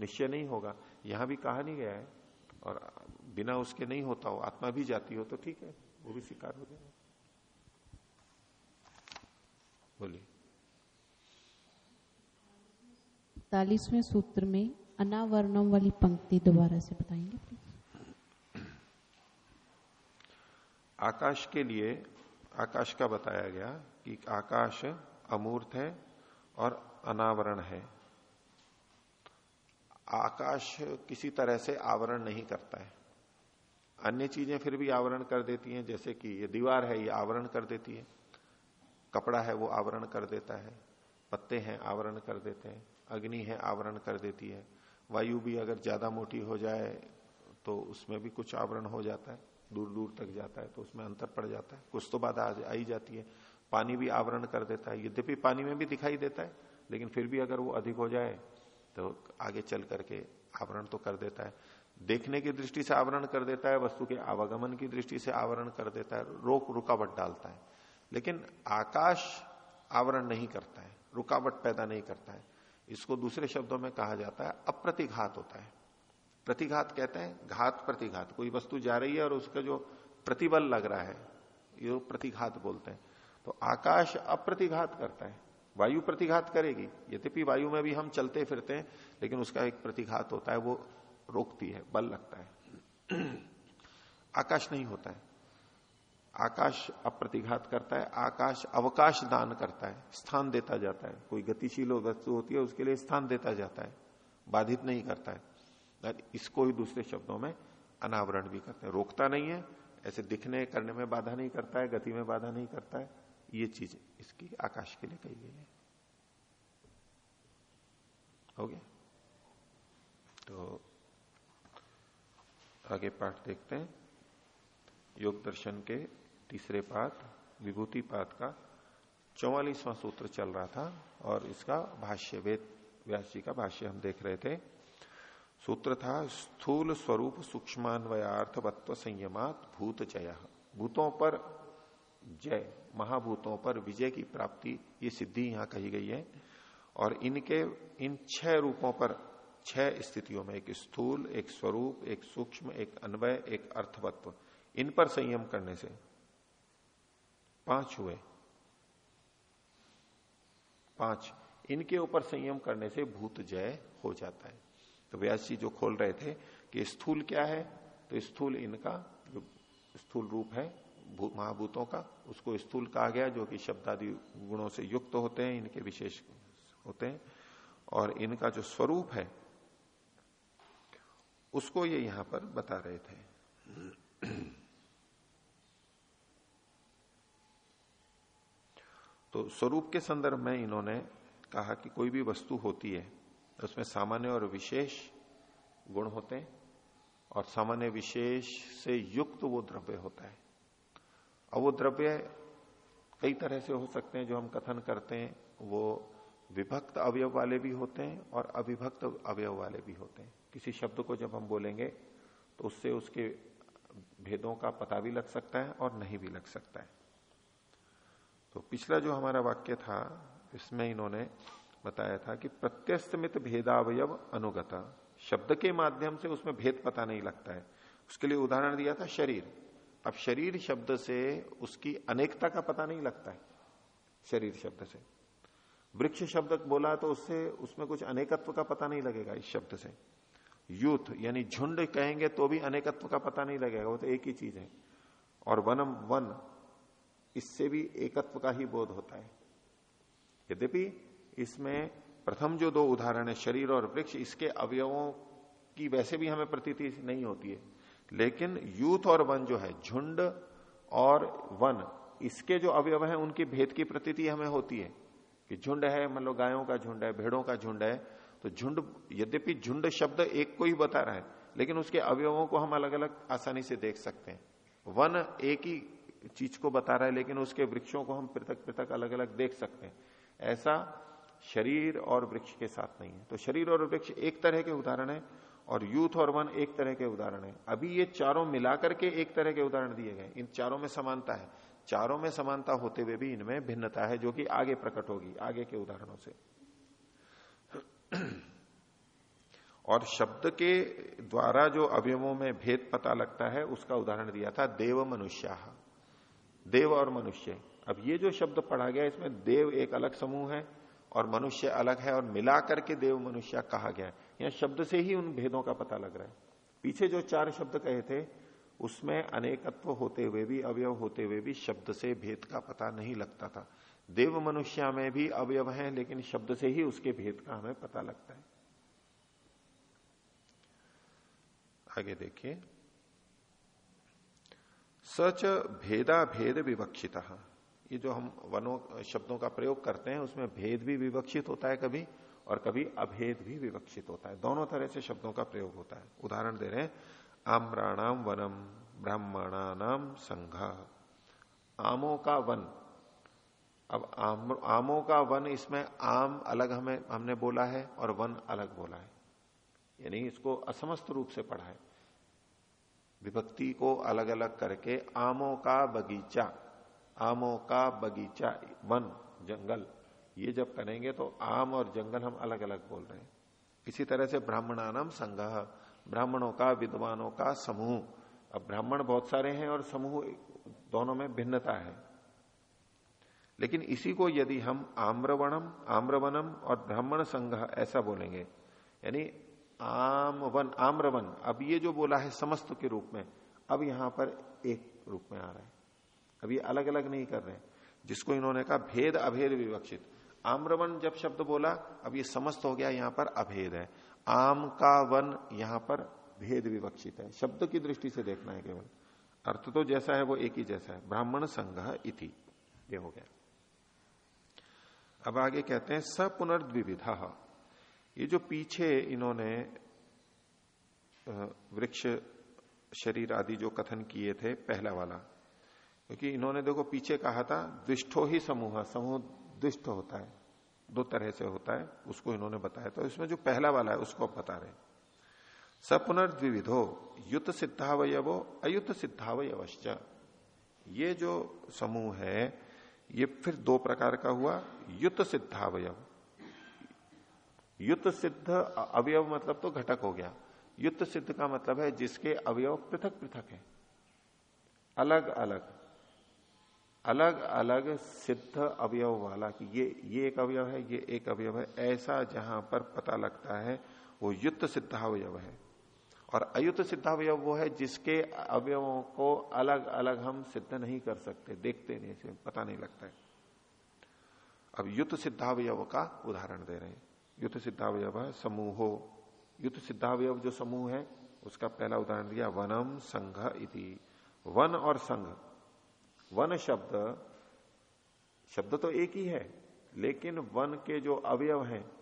निश्चय नहीं होगा। यहाँ भी कहा नहीं गया है और बिना उसके नहीं होता हो, आत्मा भी जाती हो तो ठीक है, वो भी स्वीकार हो जाएगा। बोलिए। तालीसवें सूत्र में अनावरणम वाली पंक्ति दोबारा से बताएँगे आकाश के लिए, आकाश का बताया गया कि आकाश अमूर्त है और अनावरण है। आकाश किसी तरह से आवरण नहीं करता है। अन्य चीज़ें फिर भी आवरण कर देती हैं, जैसे कि ये दीवार है, ये आवरण कर देती है। कपड़ा है, वो आवरण कर देता है। पत्ते हैं, आवरण कर देते हैं। अग्नि है, आवरण कर देती है। वायु भी अगर ज़्यादा मोटी हो जाए तो उसमें भी कुछ आवरण हो जाता है दूर दूर तक जाता है तो उसमें अंतर पड़ जाता है। कुछ तो बाधा आई जाती है। पानी भी आवरण कर देता है। यद्यपि पानी में भी दिखाई देता है, लेकिन फिर भी अगर वो अधिक हो जाए तो आगे चल करके आवरण तो कर देता है। देखने की दृष्टि से आवरण कर देता है, वस्तु के आवागमन की दृष्टि से आवरण कर देता है, रोक रुकावट डालता है। लेकिन आकाश आवरण नहीं करता है, रुकावट पैदा नहीं करता है। इसको दूसरे शब्दों में कहा जाता है, अप्रतिघात होता है। प्रतिघात कहते हैं घात प्रतिघात। कोई वस्तु जा रही है और उसका जो प्रतिबल लग रहा है, ये प्रतिघात बोलते हैं। तो आकाश अप्रतिघात करता है। वायु प्रतिघात करेगी। यद्यपि वायु में भी हम चलते फिरते हैं, लेकिन उसका एक प्रतिघात होता है, वो रोकती है, बल लगता है। आकाश नहीं होता है। आकाश अप्रतिघात करता है, आकाश अवकाश दान करता है, स्थान देता जाता है। कोई गतिशील वस्तु होती है, उसके लिए स्थान देता जाता है, बाधित नहीं करता है। इसको ही दूसरे शब्दों में अनावरण भी करते हैं। रोकता नहीं है, ऐसे दिखने, करने में बाधा नहीं करता है, गति में बाधा नहीं करता है। ये चीज़ इसकी आकाश के लिए कही गई है। हो गया? तो आगे पाठ देखते हैं। योग दर्शन के तीसरे पाठ विभूति पात का चौवालीसवां सूत्र चल रहा था और इसका भाष्य, वेद, व्यास जी का भाष्य हम देख रहे थे। सूत्र था, स्थूल स्वरूप सूक्ष्मान्वयार्थवत्व संयमात भूत जय। भूतों पर जय, महाभूतों पर विजय की प्राप्ति, ये सिद्धि यहाँ कही गई है। और इनके, इन छह रूपों पर, छह स्थितियों में, एक स्थूल, एक स्वरूप, एक सूक्ष्म, एक अन्वय, एक अर्थवत्व, इन पर संयम करने से पाँच हुए। पाँच। इनके ऊपर संयम करने से भूत जय हो जाता है। तो व्यास जी जो खोल रहे थे कि स्थूल क्या है तो स्थूल इनका जो स्थूल रूप है महाभूतों का, उसको स्थूल कहा गया, जो कि शब्दादि गुणों से युक्त होते हैं, इनके विशेष होते हैं। और इनका जो स्वरूप है, उसको ये यहाँ पर बता रहे थे। तो स्वरूप के संदर्भ में इन्होंने कहा कि कोई भी वस्तु होती है, उसमें सामान्य और विशेष गुण होते हैं और सामान्य विशेष से युक्त वो द्रव्य होता है। और वो द्रव्य कई तरह से हो सकते हैं, जो हम कथन करते हैं, वो विभक्त अवयव वाले भी होते हैं और अविभक्त अवयव वाले भी होते हैं। किसी शब्द को जब हम बोलेंगे तो उससे उसके भेदों का पता भी लग सकता है और नहीं भी लग सकता है। तो पिछला जो हमारा वाक्य था, इसमें इन्होंने बताया था कि प्रत्यस्तमित भेदावयव अनुगता। शब्द के माध्यम से उसमें भेद पता नहीं लगता है। उसके लिए उदाहरण दिया था शरीर। अब शरीर शब्द से उसकी अनेकता का पता नहीं लगता है, शरीर शब्द से। वृक्ष शब्द बोला तो उससे उसमें कुछ अनेकत्व का पता नहीं लगेगा इस शब्द से। यूथ, यानी झुंड कहेंगे तो भी अनेकत्व का पता नहीं लगेगा, वो तो एक ही चीज़ है। और वनम, वन इससे भी एकत्व का ही बोध होता है। यद्यपि इसमें प्रथम जो दो उदाहरण है, शरीर और वृक्ष, इसके अवयवों की वैसे भी हमें प्रतीति नहीं होती है। लेकिन यूथ और वन जो है, झुंड और वन, इसके जो अवयव है, उनकी भेद की प्रतीति हमें होती है कि झुंड है, मान लो गायों का झुंड है, भेड़ों का झुंड है तो झुंड, यद्यपि झुंड शब्द एक को ही बता रहा है, लेकिन उसके अवयवों को हम अलग अलग आसानी से देख सकते हैं। वन एक ही चीज़ को बता रहा है, लेकिन उसके वृक्षों को हम पृथक पृथक अलग अलग देख सकते हैं। ऐसा शरीर और वृक्ष के साथ नहीं है। तो शरीर और वृक्ष एक तरह के उदाहरण है और यूथ और वन एक तरह के उदाहरण है। अभी ये चारों मिलाकर के एक तरह के उदाहरण दिए गए इन चारों में समानता है। चारों में समानता होते हुए भी इनमें भिन्नता है, जो कि आगे प्रकट होगी, आगे के उदाहरणों से। और शब्द के द्वारा जो अवयवों में भेद पता लगता है, उसका उदाहरण दिया था, देव मनुष्य। देव और मनुष्य। अब ये जो शब्द पढ़ा गया, इसमें देव एक अलग समूह है और मनुष्य अलग है और मिला करके देव मनुष्य कहा गया यहाँ शब्द से ही उन भेदों का पता लग रहा है। पीछे जो चार शब्द कहे थे, उसमें अनेकत्व होते हुए भी, अवयव होते हुए भी शब्द से भेद का पता नहीं लगता था। देव मनुष्य में भी अवयव है, लेकिन शब्द से ही उसके भेद का हमें पता लगता है। आगे देखिए। सच भेदा भेद विवक्षित। ये जो हम वनों शब्दों का प्रयोग करते हैं उसमें भेद भी विवक्षित होता है कभी और कभी अभेद भी विवक्षित होता है। दोनों तरह से शब्दों का प्रयोग होता है। उदाहरण दे रहे हैं आम्राणाम वनम ब्राह्मणानाम संघ। आमों का वन। अब आम, आमों का वन इसमें आम अलग हमें हमने बोला है और वन अलग बोला है। यानी इसको असमस्त रूप से पढ़ा है। विभक्ति को अलग अलग करके आमों का बगीचा, आमों का बगीचा, वन, जंगल, ये जब करेंगे तो आम और जंगल हम अलग अलग बोल रहे हैं। इसी तरह से ब्राह्मणानाम संघ ब्राह्मणों का, विद्वानों का समूह। अब ब्राह्मण बहुत सारे हैं और समूह दोनों में भिन्नता है। लेकिन इसी को यदि हम आम्रवणम, आम्रवनम और ब्राह्मण संघ ऐसा बोलेंगे, यानी आम वन, आम्रवन। अब ये जो बोला है समस्त के रूप में, अब यहाँ पर एक रूप में आ रहा है। अब ये अलग अलग नहीं कर रहे जिसको इन्होंने कहा भेद अभेद विवक्षित। आम्रवन जब शब्द बोला, अब ये समस्त हो गया, यहाँ पर अभेद है। आम का वन यहाँ पर भेद विवक्षित है। शब्द की दृष्टि से देखना है केवल। अर्थ तो जैसा है, वो एक ही जैसा है। ब्राह्मण संघ इति। ये हो गया। अब आगे कहते हैं, सपुनर्द्विविधा। ये जो पीछे इन्होंने वृक्ष, शरीर आदि जो कथन किए थे, पहला वाला, क्योंकि इन्होंने देखो पीछे कहा था, दुष्टो ही समूह समूह दुष्ट होता है, दो तरह से होता है, उसको इन्होंने बताया तो इसमें जो पहला वाला है, उसको आप बता रहे सपुनर्द्विविधो युत सिद्धावयवो, अयुत सिद्धावयवश्च। ये जो समूह है, ये फिर दो प्रकार का हुआ, युत सिद्धावयव। युत सिद्ध अवयव मतलब तो घटक हो गया। युत सिद्ध का मतलब है जिसके अवयव पृथक पृथक है। अलग अलग अलग अलग सिद्ध अवयव वाला कि ये ये एक अवयव है, ये एक अवयव है, ऐसा जहाँ पर पता लगता है वो युद्ध सिद्धावयव है। और अयुत सिद्धावयव वो है जिसके अवयवों को अलग अलग हम सिद्ध नहीं कर सकते, देखते नहीं पता नहीं लगता है। अब युद्ध सिद्धावयव का उदाहरण दे रहे हैं। युद्ध सिद्धावयव, समूहो। युद्ध सिद्धावय जो समूह है, उसका पहला उदाहरण दिया, वनम संघ इति। वन और संघ। वन शब्द शब्द तो एक ही है, लेकिन वन के जो अवयव हैं,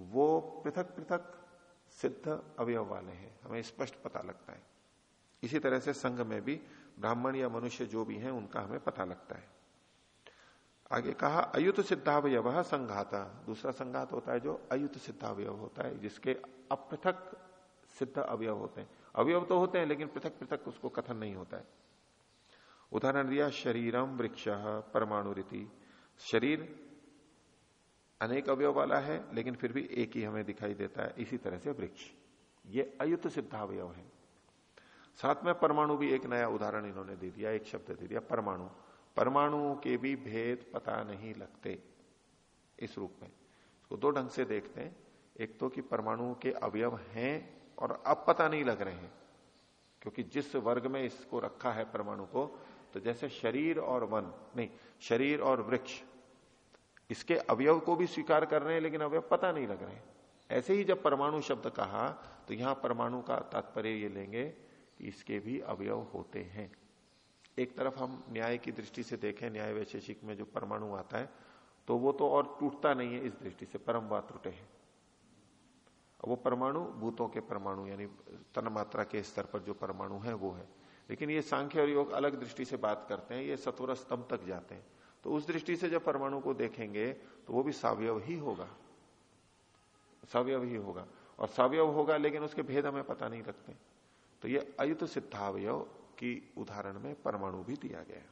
वो पृथक पृथक सिद्ध अवयव वाले हैं। हमें स्पष्ट पता लगता है। इसी तरह से संघ में भी ब्राह्मण या मनुष्य जो भी हैं, उनका हमें पता लगता है। आगे कहा, अयुत सिद्धावय संघात। दूसरा संघात होता है जो अयुत सिद्धावय होता है, जिसके अपृथक सिद्ध अवयव होते हैं। अवयव तो होते हैं, लेकिन पृथक पृथक उसको कथन नहीं होता है। उदाहरण दिया, शरीरम वृक्ष परमाणु रीति शरीर अनेक अवयव वाला है, लेकिन फिर भी एक ही हमें दिखाई देता है, इसी तरह से वृक्ष। ये अयुत सिद्धावयव है। साथ में परमाणु भी एक नया उदाहरण इन्होंने दे दिया, एक शब्द दे दिया, परमाणु। परमाणुओं के भी भेद पता नहीं लगते इस रूप में। इसको दो ढंग से देखते हैं। एक तो कि परमाणुओं के अवयव हैं और अब पता नहीं लग रहे हैं, क्योंकि जिस वर्ग में इसको रखा है परमाणु को तो जैसे शरीर और वन, नहीं, शरीर और वृक्ष, इसके अवयव को भी स्वीकार कर रहे हैं, लेकिन अवयव पता नहीं लग रहे ऐसे ही जब परमाणु शब्द कहा तो यहाँ परमाणु का तात्पर्य ये लेंगे कि इसके भी अवयव होते हैं। एक तरफ़ हम न्याय की दृष्टि से देखें, न्याय वैशेषिक में जो परमाणु आता है तो वो तो और टूटता नहीं है इस दृष्टि से, परम व त्रुटे है। वो परमाणु भूतों के परमाणु, यानी तन मात्रा के स्तर पर जो परमाणु है, वो है। लेकिन ये सांख्य और योग अलग दृष्टि से बात करते हैं, ये सत्वर स्तंभ तक जाते हैं। तो उस दृष्टि से जब परमाणु को देखेंगे तो वो भी सवयव ही होगा। सवयव ही होगा। और सवयव होगा, लेकिन उसके भेद हमें पता नहीं लगते। तो ये अयुत सिद्धावयव की उदाहरण में परमाणु भी दिया गया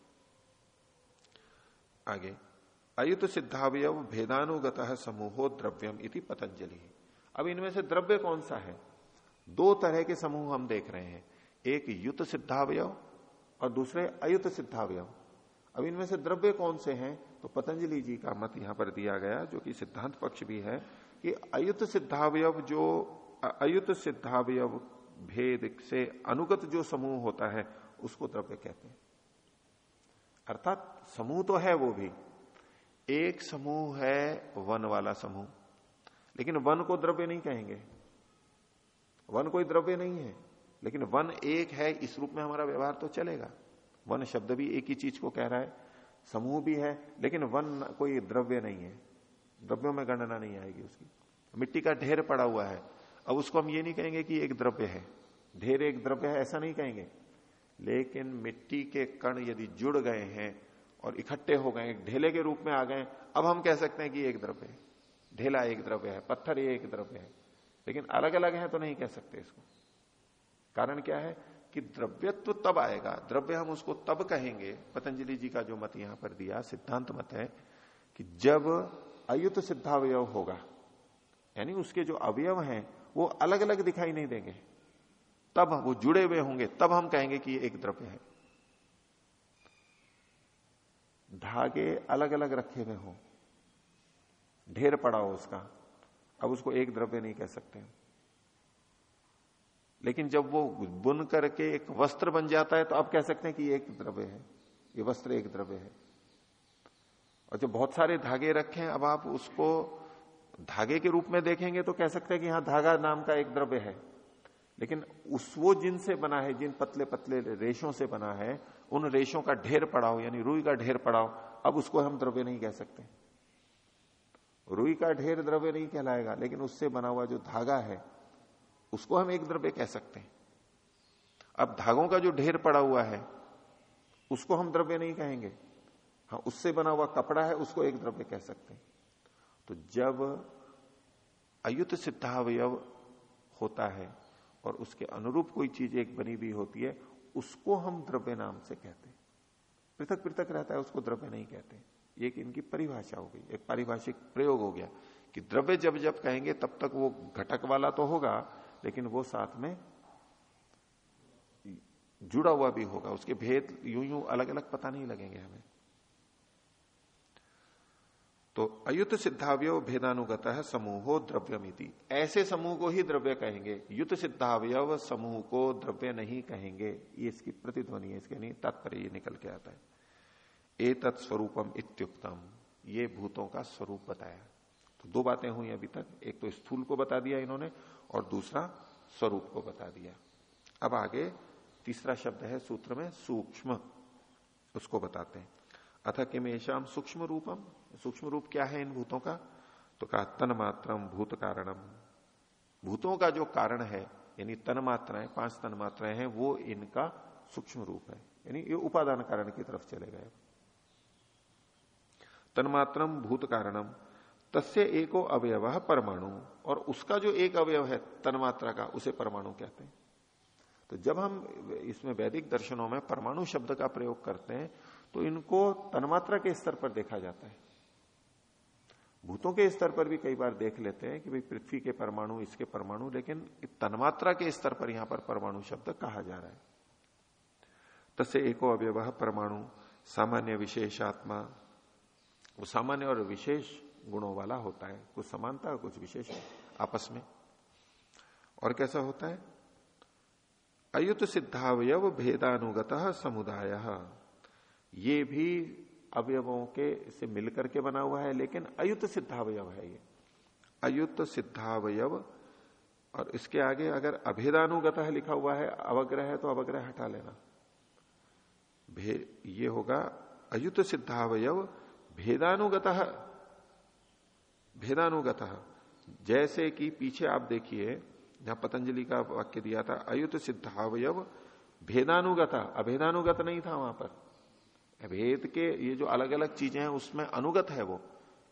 आगे, अयुत सिद्धावयव भेदानुगत समूहो द्रव्यम इति पतंजलि। अब इनमें से द्रव्य कौन सा है? दो तरह के समूह हम देख रहे हैं। एक युत सिद्धावयव और दूसरे अयुत सिद्धावयव। अब इनमें से द्रव्य कौन से हैं? तो पतंजलि जी का मत यहाँ पर दिया गया, जो कि सिद्धांत पक्ष भी है, कि अयुत सिद्धावयव जो अयुत सिद्धावयव भेद से अनुगत जो समूह होता है, उसको द्रव्य कहते हैं। अर्थात समूह तो है वो भी। एक समूह है वन वाला समूह। लेकिन वन को द्रव्य नहीं कहेंगे। वन कोई द्रव्य नहीं है। लेकिन वन एक है, इस रूप में हमारा व्यवहार तो चलेगा। वन शब्द भी एक ही चीज़ को कह रहा है, समूह भी है, लेकिन वन कोई द्रव्य नहीं है। द्रव्यों में गणना नहीं आएगी उसकी। मिट्टी का ढेर पड़ा हुआ है। अब उसको हम ये नहीं कहेंगे कि एक द्रव्य है। ढेर एक द्रव्य है, ऐसा नहीं कहेंगे। लेकिन मिट्टी के कण यदि जुड़ गए हैं और इकट्ठे हो गए ढेले के रूप में आ गए, अब हम कह सकते हैं कि एक द्रव्य है। ढेला एक द्रव्य है, पत्थर ये एक द्रव्य है। लेकिन अलग अलग है तो नहीं कह सकते इसको। कारण क्या है कि द्रव्यत्व तब आएगा, द्रव्य हम उसको तब कहेंगे, पतंजलि जी का जो मत यहाँ पर दिया, सिद्धांत मत है, कि जब अयुत सिद्धावय होगा, यानी उसके जो अवयव हैं वो अलग अलग दिखाई नहीं देंगे। तब वो जुड़े हुए होंगे, तब हम कहेंगे कि ये एक द्रव्य है। धागे अलग अलग रखे हुए हो। ढेर पड़ा हो उसका। अब उसको एक द्रव्य नहीं कह सकते लेकिन जब वो बुन करके एक वस्त्र बन जाता है तो अब कह सकते हैं कि ये एक द्रव्य है। ये वस्त्र एक द्रव्य है। और जब बहुत सारे धागे रखे हैं, अब आप उसको धागे के रूप में देखेंगे तो कह सकते हैं कि यहाँ धागा नाम का एक द्रव्य है। लेकिन उस, वो जिनसे बना है, जिन पतले पतले रेशों से बना है, उन रेशों का ढेर पड़ा हो यानी रुई का ढेर पड़ा हो अब उसको हम द्रव्य नहीं कह सकते। रुई का ढेर द्रव्य नहीं कहलाएगा, लेकिन उससे बना हुआ जो धागा है, उसको हम एक द्रव्य कह सकते हैं। अब धागों का जो ढेर पड़ा हुआ है, उसको हम द्रव्य नहीं कहेंगे। हाँ उससे बना हुआ कपड़ा है, उसको एक द्रव्य कह सकते हैं। तो जब अयुत सिद्धावयव होता है और उसके अनुरूप कोई चीज़ एक बनी हुई होती है, उसको हम द्रव्य नाम से कहते हैं। पृथक पृथक रहता है, उसको द्रव्य नहीं कहते ये एक इनकी परिभाषा हो गई, एक पारिभाषिक प्रयोग हो गया कि द्रव्य जब जब कहेंगे, तब तक वो घटक वाला तो होगा, लेकिन वो साथ में जुड़ा हुआ भी होगा। उसके भेद यूँ यूँ अलग अलग पता नहीं लगेंगे हमें। तो अयुत सिद्धावय भेदानुगत है समूहो द्रव्यमिति। ऐसे समूह को ही द्रव्य कहेंगे। युत सिद्धावय समूह को द्रव्य नहीं कहेंगे। ये इसकी प्रतिध्वनि है, इसके नहीं, तात्पर्य ये निकल के आता है। ए तत्स्वरूपम इत्युक्तम। ये भूतों का स्वरूप बताया। तो दो बातें हुई अभी तक। एक तो स्थूल को बता दिया इन्होंने, और दूसरा स्वरूप को बता दिया। अब आगे तीसरा शब्द है सूत्र में सूक्ष्म। उसको बताते हैं। अथ किमेशाम सूक्ष्म रूपम सूक्ष्म रूप क्या है इन भूतों का? तो कहा तन मात्रम भूत कारणम भूतों का जो कारण है, यानी तन मात्राएँ पाँच तन मात्राएँ हैं, वो इनका सूक्ष्म रूप है। यानी ये उपादान कारण की तरफ़ चले गए। तन्मात्रम भूत कारणम तस्य एको अवयव परमाणु, और उसका जो एक अवयव है, तन्मात्रा का, उसे परमाणु कहते हैं। तो जब हम इसमें वैदिक दर्शनों में परमाणु शब्द का प्रयोग करते हैं तो इनको तन्मात्रा के स्तर पर देखा जाता है। भूतों के स्तर पर भी कई बार देख लेते हैं कि भाई पृथ्वी के परमाणु, इसके परमाणु, लेकिन तन्मात्रा के स्तर पर यहाँ पर परमाणु शब्द कहा जा रहा है। तसे एको अवयव परमाणु, सामान्य विशेष आत्मा, वो सामान्य और विशेष गुणों वाला होता है। कुछ समानता कुछ विशेष आपस में। और कैसा होता है? अयुत सिद्धावय भेदानुगत समुदाय। ये भी अवयवों के से मिलकर के बना हुआ है, लेकिन अयुत सिद्धावयव है ये। अयुत सिद्धावयव, और इसके आगे अगर अभेदानुगत लिखा हुआ है, अवग्रह है तो अवग्रह हटा लेना। ये होगा अयुत सिद्धावयव, भेदानुगत। भेदानुगत। जैसे कि पीछे आप देखिए, जहाँ पतंजलि का वाक्य दिया था, अयुत सिद्धावयव, भेदानुगत। अभेदानुगत नहीं था वहाँ पर। भेद के ये जो अलग अलग चीज़ें हैं, उसमें अनुगत है वो।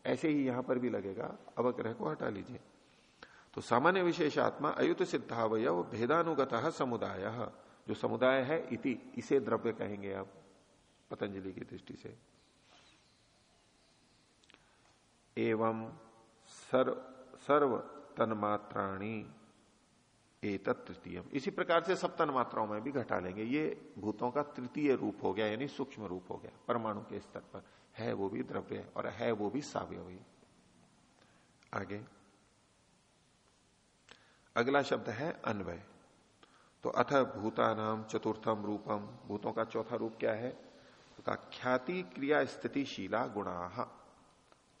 ऐसे ही यहाँ पर भी लगेगा। अवग्रह को हटा लीजिए। तो सामान्य विशेषात्मा अयुत सिद्धावय भेदानुगत समुदाय। जो समुदाय है, इति, इसे द्रव्य कहेंगे आप, पतंजलि की दृष्टि से। एवं सर्व सर्व तन्मात्राणी। तृतीय इसी प्रकार से सप्तन मात्राओं में भी घटा लेंगे। ये भूतों का तृतीय रूप हो गया, यानी सूक्ष्म रूप हो गया। परमाणु के स्तर पर है वो भी द्रव्य और है वो भी सावयवी आगे। अगला शब्द है अन्वय। तो अथ भूतानाम चतुर्थम रूपम भूतों का चौथा रूप क्या है? तो ख्याति क्रिया स्थितिशीला गुणा।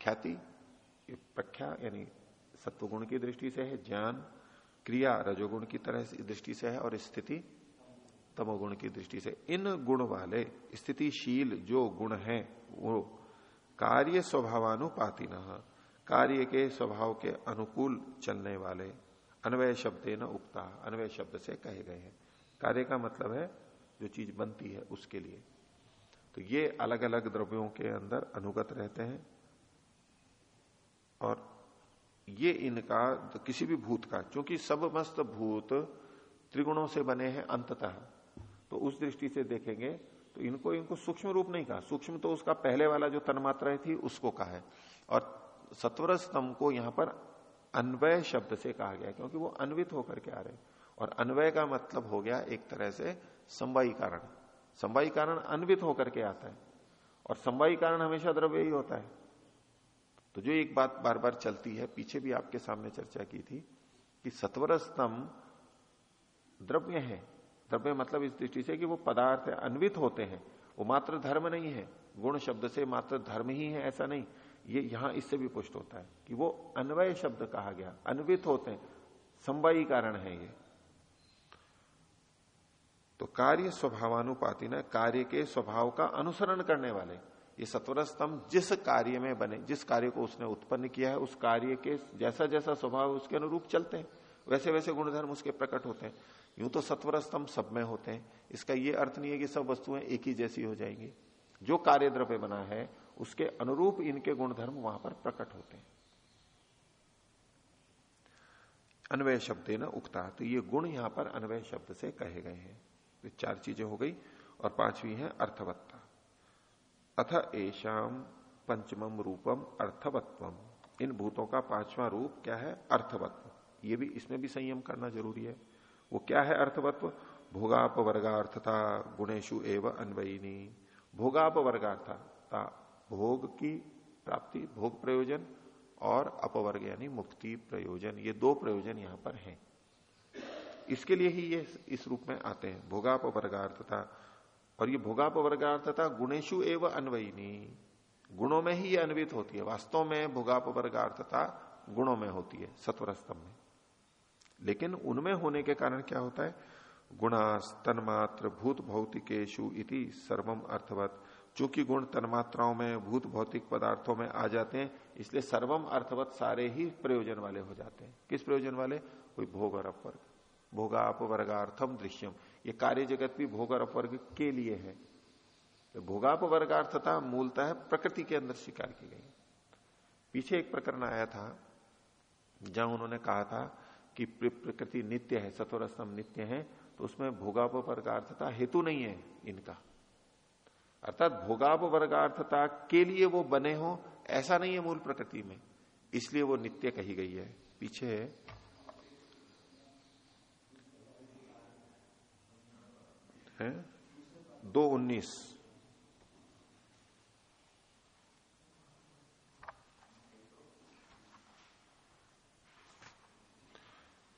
ख्याति प्रख्या, यानी सत्वगुण की दृष्टि से है, ज्ञान क्रिया रजोगुण की तरह दृष्टि से है और स्थिति तमोगुण की दृष्टि से। इन गुण वाले, स्थितिशील जो गुण है, वो कार्य स्वभावानुपाति न कार्य के स्वभाव के अनुकूल चलने वाले, अन्वय शब्द न उगता अन्वय शब्द से कहे गए हैं। कार्य का मतलब है जो चीज़ बनती है उसके लिए। तो ये अलग अलग द्रव्यों के अंदर अनुगत रहते हैं और ये इनका तो किसी भी भूत का, क्योंकि सब मस्त भूत त्रिगुणों से बने हैं अंततः। तो उस दृष्टि से देखेंगे तो इनको इनको सूक्ष्म रूप नहीं कहा। सूक्ष्म तो उसका पहले वाला जो तन्मात्रा थी, उसको कहा है। और सत्वर स्तंभ को यहाँ पर अन्वय शब्द से कहा गया, क्योंकि वो अन्वित होकर के आ रहे और अन्वय का मतलब हो गया एक तरह से संवाई कारण। संवाई कारण अन्वित होकर के आता है। और संवाई कारण हमेशा द्रव्य ही होता है। तो जो एक बात बार बार चलती है, पीछे भी आपके सामने चर्चा की थी कि सत्वर स्तंभ द्रव्य है। द्रव्य मतलब इस दृष्टि से कि वो पदार्थ अन्वित होते हैं। वो मात्र धर्म नहीं है। गुण शब्द से मात्र धर्म ही है, ऐसा नहीं। ये यहाँ इससे भी पुष्ट होता है कि वो अन्वय शब्द कहा गया। अन्वित होते हैं। संवाई कारण है ये। तो कार्य स्वभावानुपाति न कार्य के स्वभाव का अनुसरण करने वाले। ये सत्वर स्तंभ जिस कार्य में बने, जिस कार्य को उसने उत्पन्न किया है, उस कार्य के जैसा जैसा स्वभाव उसके अनुरूप चलते हैं। वैसे वैसे गुणधर्म उसके प्रकट होते हैं। यूँ तो सत्वर स्तंभ सब में होते हैं। इसका ये अर्थ नहीं है कि सब वस्तुएँ एक ही जैसी हो जाएँगी। जो कार्य द्रव्य बना है, उसके अनुरूप इनके गुणधर्म वहाँ पर प्रकट होते हैं। अन्वय शब्द न उगता तो ये गुण यहाँ पर अन्वय शब्द से कहे गए हैं। तो चार चीज़ें हो गई और पांचवी है अर्थवत्ता अथ एशाम पंचमम रूपम अर्थवत्वम। इन भूतों का पांचवा रूप क्या है? अर्थवत्व। ये भी इसमें भी संयम करना ज़रूरी है। वो क्या है अर्थवत्व? भोगाप वर्गार्थता गुणेशु एवं अन्वयिनी। भोगाप वर्गार्थता भोग की प्राप्ति, भोग प्रयोजन और अपवर्ग यानी मुक्ति प्रयोजन। ये दो प्रयोजन यहाँ पर हैं। इसके लिए ही ये इस रूप में आते हैं। भोगाप वर्गार्थता और ये भोगाप वर्गार्थता गुणेशु एवं अन्वयिनी। गुणों में ही ये अन्वित होती है। वास्तव में भोगाप वर्गार्थता गुणों में होती है सत्वर स्तंभ में। लेकिन उनमें होने के कारण क्या होता है? गुणा तन्मात्र भूत भौतिकेशु इति सर्वम अर्थवत। चूँकि गुण तन्मात्राओं में, भूत भौतिक पदार्थों में आ जाते हैं, इसलिए सर्वम अर्थवत सारे ही प्रयोजन वाले हो जाते हैं। किस प्रयोजन वाले? कोई भोग और अपवर्ग। भोगा अपवर्गार्थम दृश्यम। ये कार्य जगत भी भोग और अपवर्ग के लिए है। तो भोगाप वर्गार्थता मूलतः प्रकृति के अंदर स्वीकार की गई। पीछे एक प्रकरण आया था, जहाँ उन्होंने कहा था कि प्रकृति नित्य है सत्वर स्तंभ नित्य है तो उसमें भोगाप वर्गार्थता हेतु नहीं है इनका। अर्थात भोगाप वर्गार्थता के लिए वो बने हो, ऐसा नहीं है मूल प्रकृति में। इसलिए वो नित्य कही गई है। पीछे है? दो उन्नीस।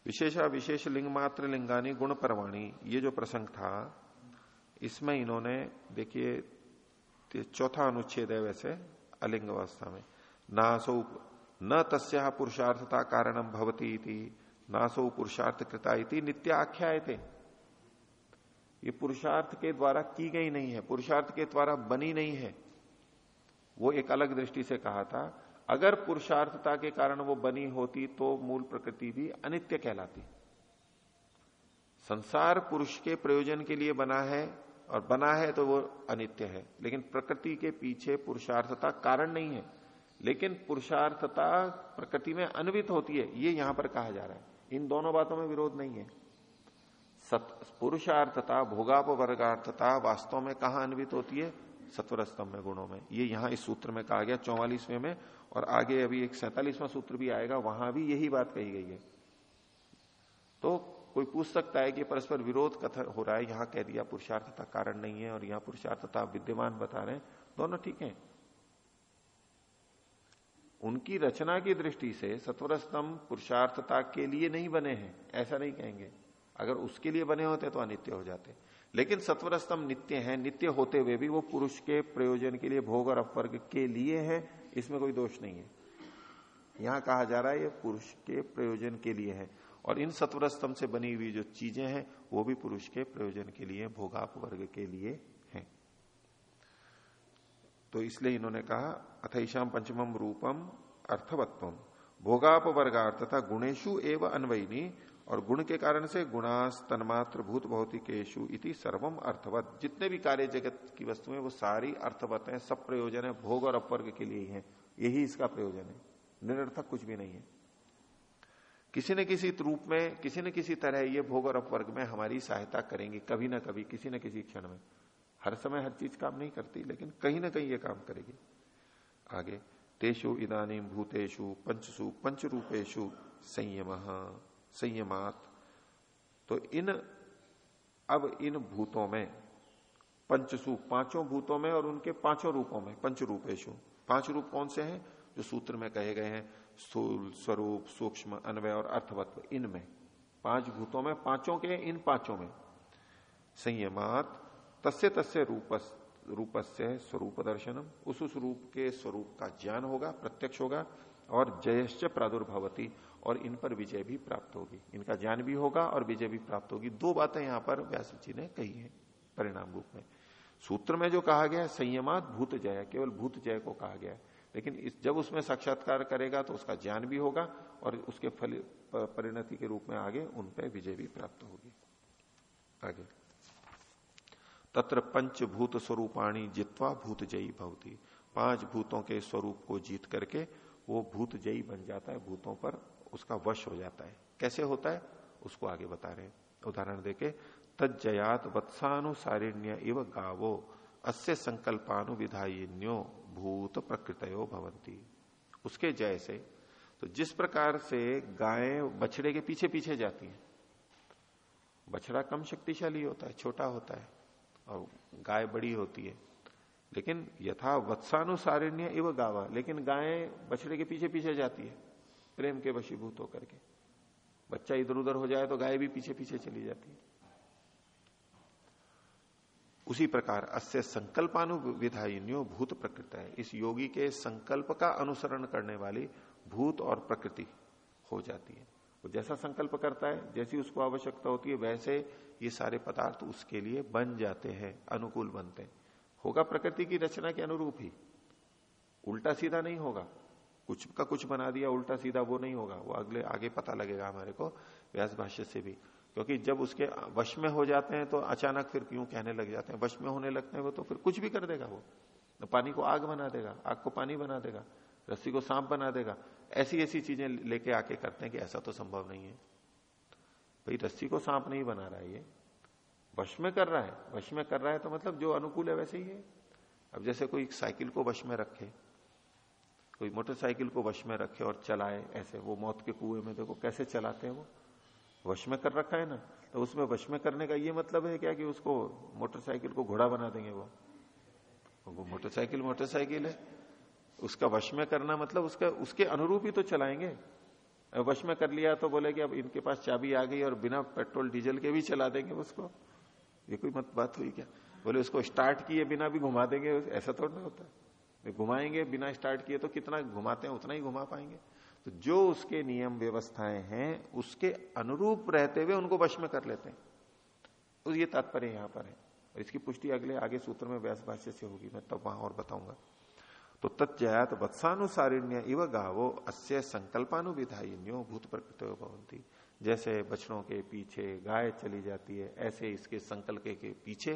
विशेषा विशेष लिंग मात्र लिंगानी गुण परवाणी, ये जो प्रसंग था, इसमें इन्होंने, देखिए चौथा अनुच्छेद है वैसे अलिंग अवस्था में। नासो, न तस्या पुरुषार्थता कारणम भवती नासो पुरुषार्थ कृता नित्य आख्याय थे ये पुरुषार्थ के द्वारा की गई नहीं है, पुरुषार्थ के द्वारा बनी नहीं है। वो एक अलग दृष्टि से कहा था, अगर पुरुषार्थता के कारण वो बनी होती तो मूल प्रकृति भी अनित्य कहलाती। संसार पुरुष के प्रयोजन के लिए बना है और बना है तो वो अनित्य है, लेकिन प्रकृति के पीछे पुरुषार्थता कारण नहीं है। लेकिन पुरुषार्थता प्रकृति में अन्वित होती है, ये यहाँ पर कहा जा रहा है। इन दोनों बातों में विरोध नहीं है। पुरुषार्थता, भोगापवर्गार्थता वास्तव में कहा अन्वित होती है? सत्वर स्तंभ में, गुणों में। ये यहाँ इस सूत्र में कहा गया, चौवालीसवें में, और आगे अभी एक सैतालीसवां सूत्र भी आएगा, वहाँ भी यही बात कही गई है। तो कोई पूछ सकता है कि परस्पर विरोध कथन हो रहा है, यहाँ कह दिया पुरुषार्थता कारण नहीं है, और यहाँ पुरुषार्थता विद्यमान बता रहे हैं। दोनों ठीक है। उनकी रचना की दृष्टि से सत्वर स्तंभ पुरुषार्थता के लिए नहीं बने हैं, ऐसा नहीं कहेंगे। अगर उसके लिए बने होते तो अनित्य हो जाते। लेकिन सत्वर नित्य है, नित्य होते हुए भी वो पुरुष के प्रयोजन के लिए भोग और अपवर्ग के लिए है, इसमें कोई दोष नहीं है। यहाँ कहा जा रहा है ये पुरुष के प्रयोजन के लिए है और इन सत्वर से बनी हुई जो चीज़ें हैं, वो भी पुरुष के प्रयोजन के लिए भोगाप वर्ग के लिए हैं। तो इसलिए इन्होंने कहा अथईशाम पंचमम रूपम अर्थवत्व। भोगाप वर्गार्थ तथा गुणेशु एवं अनवयनी। और गुण के कारण से गुणास तन्मात्र भूत भौतिकेशु इति सर्वम अर्थवत। जितने भी कार्य जगत की वस्तुएँ वो सारी अर्थवत है, सब प्रयोजन है, भोग और अपवर्ग के लिए ही। है यही इसका प्रयोजन है। निरर्थक कुछ भी नहीं है। किसी न किसी रूप में, किसी न किसी तरह ये भोग और अपवर्ग में हमारी सहायता करेंगे, कभी ना कभी, किसी न किसी क्षण में। हर समय हर चीज़ काम नहीं करती, लेकिन कहीं ना कहीं ये काम करेगी। आगे, तेषु इदानी भूतेषु पंचसु पंच रूपेशु संयम। संयमात। तो इन, अब इन भूतों में, पंचसु, पाँचों भूतों में और उनके पाँचों रूपों में, पंच रूपेशु। पाँच रूप कौन से हैं? जो सूत्र में कहे गए हैं, स्थूल, स्वरूप, सूक्ष्म, अन्वय और अर्थवत्व, इनमें। पाँच भूतों में, पाँचों के, इन पाँचों में। संयमात, तस्य तस्य रूपस, रूपस्य स्वरूप दर्शनम, उस उस रूप के स्वरूप का ज्ञान होगा, प्रत्यक्ष होगा, और जयश्च प्रादुर्भवती और इन पर विजय भी प्राप्त होगी। इनका ज्ञान भी होगा और विजय भी प्राप्त होगी। दो बातें यहाँ पर व्यास जी ने कही है परिणाम रूप में। सूत्र में जो कहा गया संयमात भूत जय, केवल भूत जय को कहा गया है। लेकिन इस जब उसमें साक्षात्कार करेगा तो उसका ज्ञान भी होगा और उसके फल परिणति के रूप में आगे उन पर विजय भी प्राप्त होगी। आगे। तत्र पंचभूत स्वरूपाणी जित्वा भूत जयी भवती। पाँच भूतों के स्वरूप को जीत करके वो भूत जयी बन जाता है भूतों पर। उसका वश हो जाता है। कैसे होता है? उसको आगे बता रहे उदाहरण देके, तज्जयात वत्सानुसारिण्य इव गावो, अस्य संकल्पानुविधायिन्यो भूत प्रकृतयो भवंती उसके जय से तो जिस प्रकार से गाय बछड़े के पीछे पीछे जाती है, बछड़ा कम शक्तिशाली होता है, छोटा होता है, और गाय बड़ी होती है। लेकिन यथा वत्सानुसारिण्य इव गावा, लेकिन गाय बछड़े के पीछे पीछे जाती है। प्रेम के वशीभूत होकर के। बच्चा इधर उधर हो जाए तो गाय भी पीछे पीछे चली जाती है। उसी प्रकार अस्य संकल्पानुविधाइन्यो भूत प्रकृति है। इस योगी के संकल्प का अनुसरण करने वाली भूत और प्रकृति हो जाती है। वो जैसा संकल्प करता है, जैसी उसको आवश्यकता होती है, वैसे ये सारे पदार्थ उसके लिए बन जाते हैं, अनुकूल बनते हैं। होगा प्रकृति की रचना के अनुरूप ही। उल्टा सीधा नहीं होगा। कुछ का कुछ बना दिया, उल्टा सीधा वो नहीं होगा। वो अगले, आगे पता लगेगा हमारे को व्यास भाष्य से भी। क्योंकि जब उसके वश में हो जाते हैं तो अचानक फिर क्यों कहने लग जाते हैं। वश में होने लगते हैं वो तो फिर कुछ भी कर देगा वो। तो पानी को आग बना देगा, आग को पानी बना देगा, रस्सी को सांप बना देगा। ऐसी ऐसी चीज़ें लेके आके करते हैं कि ऐसा तो संभव नहीं है। भाई, रस्सी को सांप नहीं बना रहा है ये। वश में कर रहा है। वश में कर रहा है तो मतलब जो अनुकूल है वैसे ही है। अब जैसे कोई साइकिल को वश में रखे कोई मोटरसाइकिल को वश में रखे और चलाए, ऐसे वो मौत के कुएँ में, देखो कैसे चलाते हैं वो? वश में कर रखा है ना? तो उसमें वश में करने का ये मतलब है क्या कि उसको मोटरसाइकिल को घोड़ा बना देंगे वो? वो मोटरसाइकिल मोटरसाइकिल है। उसका वश में करना मतलब उसका, उसके अनुरूप ही तो चलाएँगे। वश में कर लिया तो बोले कि अब इनके पास चाबी आ गई और बिना पेट्रोल डीजल के भी चला देंगे उसको। ये कोई मत, बात हुई क्या? बोले उसको स्टार्ट किए बिना भी घुमा देंगे, ऐसा थोड़ा ना होता। है घुमाएँगे, बिना स्टार्ट किए तो कितना घुमाते हैं, उतना ही घुमा पाएँगे। तो जो उसके नियम व्यवस्थाएँ हैं, उसके अनुरूप रहते हुए उनको वश में कर लेते हैं। तो ये तात्पर्य यहाँ पर है। और इसकी पुष्टि अगले, आगे सूत्र में व्यास भाष्य से होगी, मैं तब वहाँ और बताऊँगा। तो तत्जयात वत्सानुसारिण्य इव गावो, अस्य संकल्पानुविधाइन्यो भूत प्रकृत भवंती जैसे बछड़ों के पीछे गाय चली जाती है, ऐसे इसके संकल्प के पीछे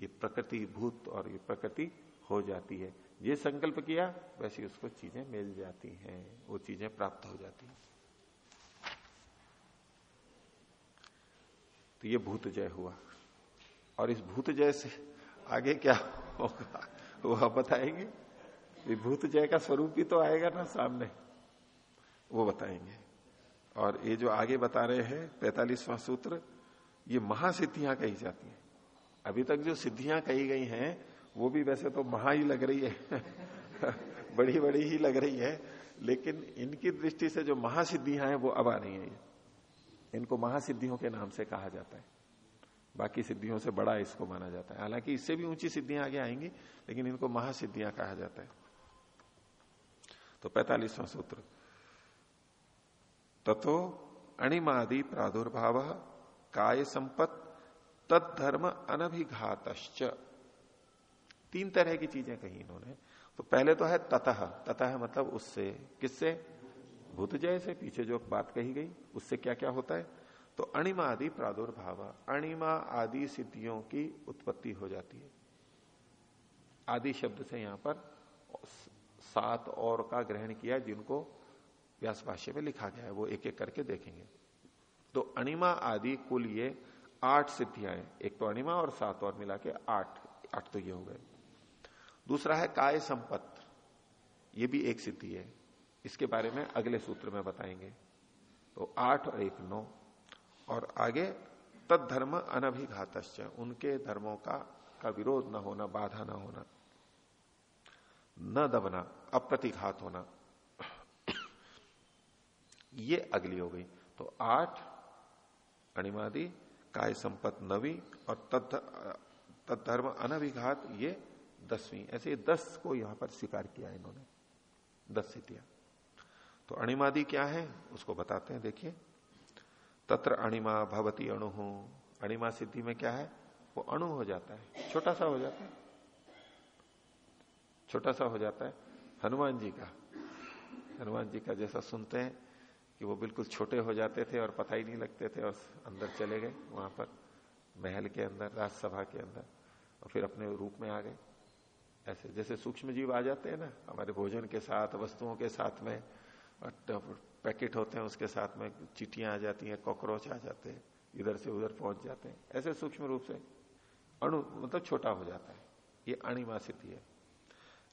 ये प्रकृति भूत और ये प्रकृति हो जाती है। ये संकल्प किया, वैसे उसको चीज़ें मिल जाती हैं, वो चीज़ें प्राप्त हो जाती हैं। तो ये भूत जय हुआ। और इस भूत जय से आगे क्या होगा, वो आप बताएँगे? भूत जय का स्वरूप ही तो आएगा ना सामने, वो बताएँगे। और ये जो आगे बता रहे हैं, पैतालीसवां सूत्र, ये महासिद्धियाँ कही जाती हैं। अभी तक जो सिद्धियाँ कही गई हैं वो भी वैसे तो महा ही लग रही है। बड़ी बड़ी ही लग रही है। लेकिन इनकी दृष्टि से जो महासिद्धियाँ हैं, वो अब आ रही है। इनको महासिद्धियों के नाम से कहा जाता है। बाकी सिद्धियों से बड़ा इसको माना जाता है। हालाँकि इससे भी ऊँची सिद्धियाँ आगे आएँगी, लेकिन इनको महासिद्धियाँ कहा जाता है। तो पैतालीसवां सूत्र। तथो अणिमादि प्रादुर्भाव काय संपत तत्धर्म अनभिघात तीन तरह की चीज़ें कही इन्होंने। तो पहले तो है ततः। ततः मतलब उससे। किससे? भूत जय से। पीछे जो बात कही गई, उससे क्या क्या होता है? तो अणिमा आदि प्रादुर्भाव। अणिमा आदि सिद्धियों की उत्पत्ति हो जाती है। आदि शब्द से यहाँ पर सात और का ग्रहण किया जिनको व्यास भाष्य में लिखा गया है। वो एक एक करके देखेंगे। तो अणिमा आदि कुल ये आठ सिद्धियाँ एक तो अणिमा और सात और मिला के आठ। आठ तो ये हो गए। दूसरा है काय संपत्त। ये भी एक सिद्धि है। इसके बारे में अगले सूत्र में बताएँगे। तो आठ और एक नौ। और आगे तद धर्म अनभिघात उनके धर्मों का का विरोध न होना, बाधा न होना, न दबना, अप्रतिघात होना। ये अगली हो गई। तो आठ, अणिमादि, काय संपत्त नवी और तद धर्म अनभिघात, ये दसवीं, ऐसे दस को यहाँ पर स्वीकार किया इन्होंने, दस सिद्धियाँ तो अणिमादि क्या है? उसको बताते हैं, देखिए। तत्र अणिमा भवती अणु। हो अणिमा सिद्धि में क्या है? वो अणु हो जाता है, छोटा सा हो जाता है। छोटा सा हो जाता है, हनुमान जी का। हनुमान जी का जैसा सुनते हैं कि वो बिल्कुल छोटे हो जाते थे और पता ही नहीं लगते थे और अंदर चले गए, वहाँ पर महल के अंदर राज्यसभा के अंदर, और फिर अपने रूप में आ गए। ऐसे जैसे सूक्ष्म जीव आ जाते हैं ना, हमारे भोजन के साथ, वस्तुओं के साथ में पैकेट होते हैं उसके साथ में चिटियाँ आ जाती हैं, कॉकरोच आ जाते हैं, इधर से उधर पहुँच जाते हैं। ऐसे सूक्ष्म रूप से अणु मतलब छोटा हो जाता है। ये अणिमा सिद्धि है।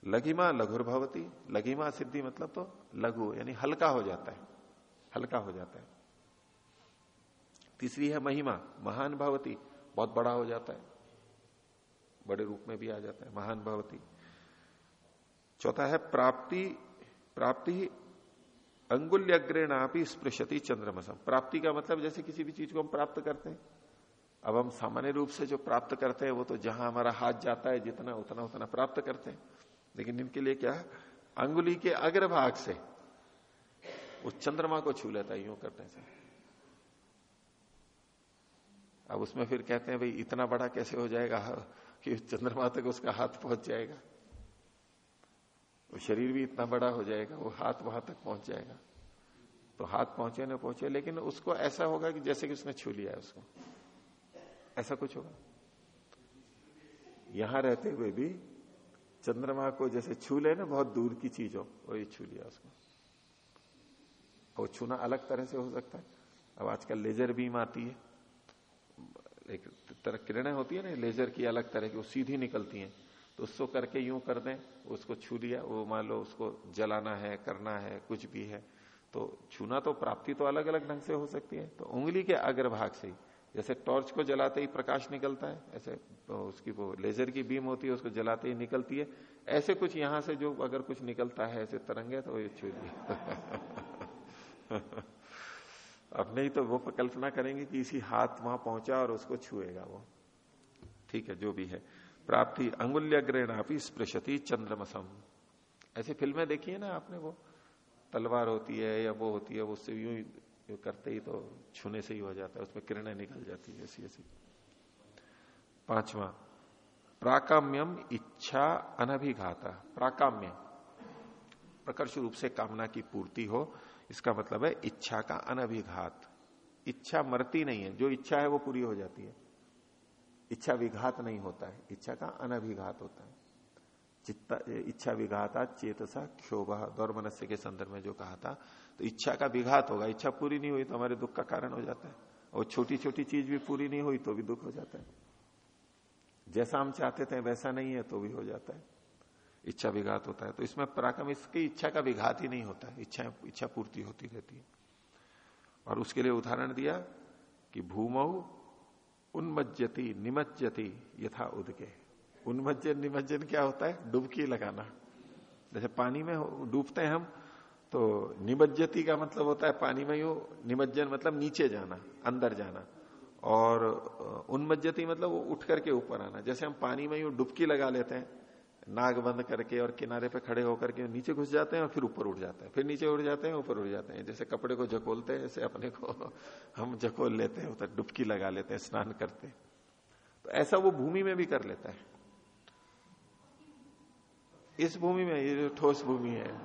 लघिमा लघुर भवती। लघिमा सिद्धि मतलब तो लघु, यानी हल्का हो जाता है। हल्का हो जाता है। तीसरी है महिमा। महान भवती। बहुत बड़ा हो जाता है। बड़े रूप में भी आ जाता है, महान भवती चौथा है, प्राप्ति प्राप्ति अंगुल्यग्रेणापि स्पृशति चंद्रमसम प्राप्ति का मतलब जैसे किसी भी चीज़ को हम प्राप्त करते हैं। अब हम सामान्य रूप से जो प्राप्त करते हैं, वो तो जहाँ हमारा हाथ जाता है, जितना उतना उतना प्राप्त करते हैं। लेकिन इनके लिए क्या अंगुली के अग्रभाग से उस चंद्रमा को छू लेता है, यूँ करने से अब उसमें फिर कहते हैं, भाई, इतना बड़ा कैसे हो जाएगा? कि चंद्रमा तक उसका हाथ पहुँच जाएगा। वो शरीर भी इतना बड़ा हो जाएगा, वो हाथ वहाँ तक पहुँच जाएगा। तो हाथ पहुँचे ना पहुँचे, लेकिन उसको ऐसा होगा कि जैसे कि उसने छू लिया है उसको। ऐसा कुछ होगा? यहाँ रहते हुए भी चंद्रमा को जैसे छू ले ना, बहुत दूर की चीज़ हो वो ये छू लिया उसको। वो छूना अलग तरह से हो सकता है। अब आजकल लेजर बीम आती है, एक तरह किरणें होती है ना, लेजर की अलग तरह की, वो सीधी निकलती हैं। तो उसको करके यूँ कर दें, उसको छू लिया, वो मान लो उसको जलाना है, करना है, कुछ भी है तो छूना तो प्राप्ति तो अलग अलग ढंग से हो सकती है। तो उंगली के अग्रभाग से ही, जैसे टॉर्च को जलाते ही प्रकाश निकलता है, ऐसे तो उसकी वो लेजर की बीम होती है, उसको जलाते ही निकलती है। ऐसे कुछ यहाँ से जो अगर कुछ निकलता है, ऐसे तरंगे तो ये छू लिया अब नहीं तो वो कल्पना करेंगे कि इसी हाथ वहाँ पहुँचा और उसको छुएगा वो। ठीक है, जो भी है। प्राप्ति अंगुल्यग्रहणापी स्पृशति चंद्रमसम ऐसे फ़िल्में देखी है ना आपने वो? तलवार होती है या वो होती है, वो उससे यूँ यू करते ही तो छूने से ही हो जाता है, उसमें किरणें निकल जाती है ऐसी ऐसी। पांचवा, प्राकाम्यम इच्छा अनभिघाता। प्राकाम्य, प्रकर्ष रूप से कामना की पूर्ति हो इसका मतलब है इच्छा का अनभिघात। इच्छा मरती नहीं है, जो इच्छा है वो पूरी हो जाती है। इच्छा विघात नहीं होता है, इच्छा का अनभिघात होता है। चित्ता, इच्छा विघाता चेतसा क्षोभ दौर मनस्य के संदर्भ में जो कहा था तो इच्छा का विघात होगा, इच्छा पूरी नहीं हुई तो हमारे दुख का कारण हो जाता है। और छोटी छोटी चीज़ भी पूरी नहीं हुई तो भी दुख हो जाता है। जैसा हम चाहते थे वैसा नहीं है तो भी हो जाता है। इच्छा विघात होता है तो इसमें पराक्रम, इसकी इच्छा का विघात ही नहीं होता है इच्छा इच्छा पूर्ति होती रहती है। और उसके लिए उदाहरण दिया कि भूमऊ उन्मज्जति निमज्जति यथा उदके। उन्मज्जन, निमज्जन क्या होता है? डुबकी लगाना। जैसे पानी में डूबते हैं हम तो निमज्जति का मतलब होता है पानी में यू निमज्जन मतलब नीचे जाना, अंदर जाना। और उन्मज्जति मतलब वो उठ करके ऊपर आना। जैसे हम पानी में यू डुबकी लगा लेते हैं नाग बंद करके और किनारे पे खड़े होकर के नीचे घुस जाते हैं और फिर ऊपर उठ जाते हैं। फिर नीचे उड़ जाते हैं, ऊपर उड़ जाते हैं। जैसे कपड़े को जकोलते हैं ऐसे अपने को हम जकोल लेते हैं, उधर डुबकी लगा लेते हैं, स्नान करते हैं। तो ऐसा वो भूमि में भी कर लेता है। इस भूमि में, ये जो ठोस भूमि है,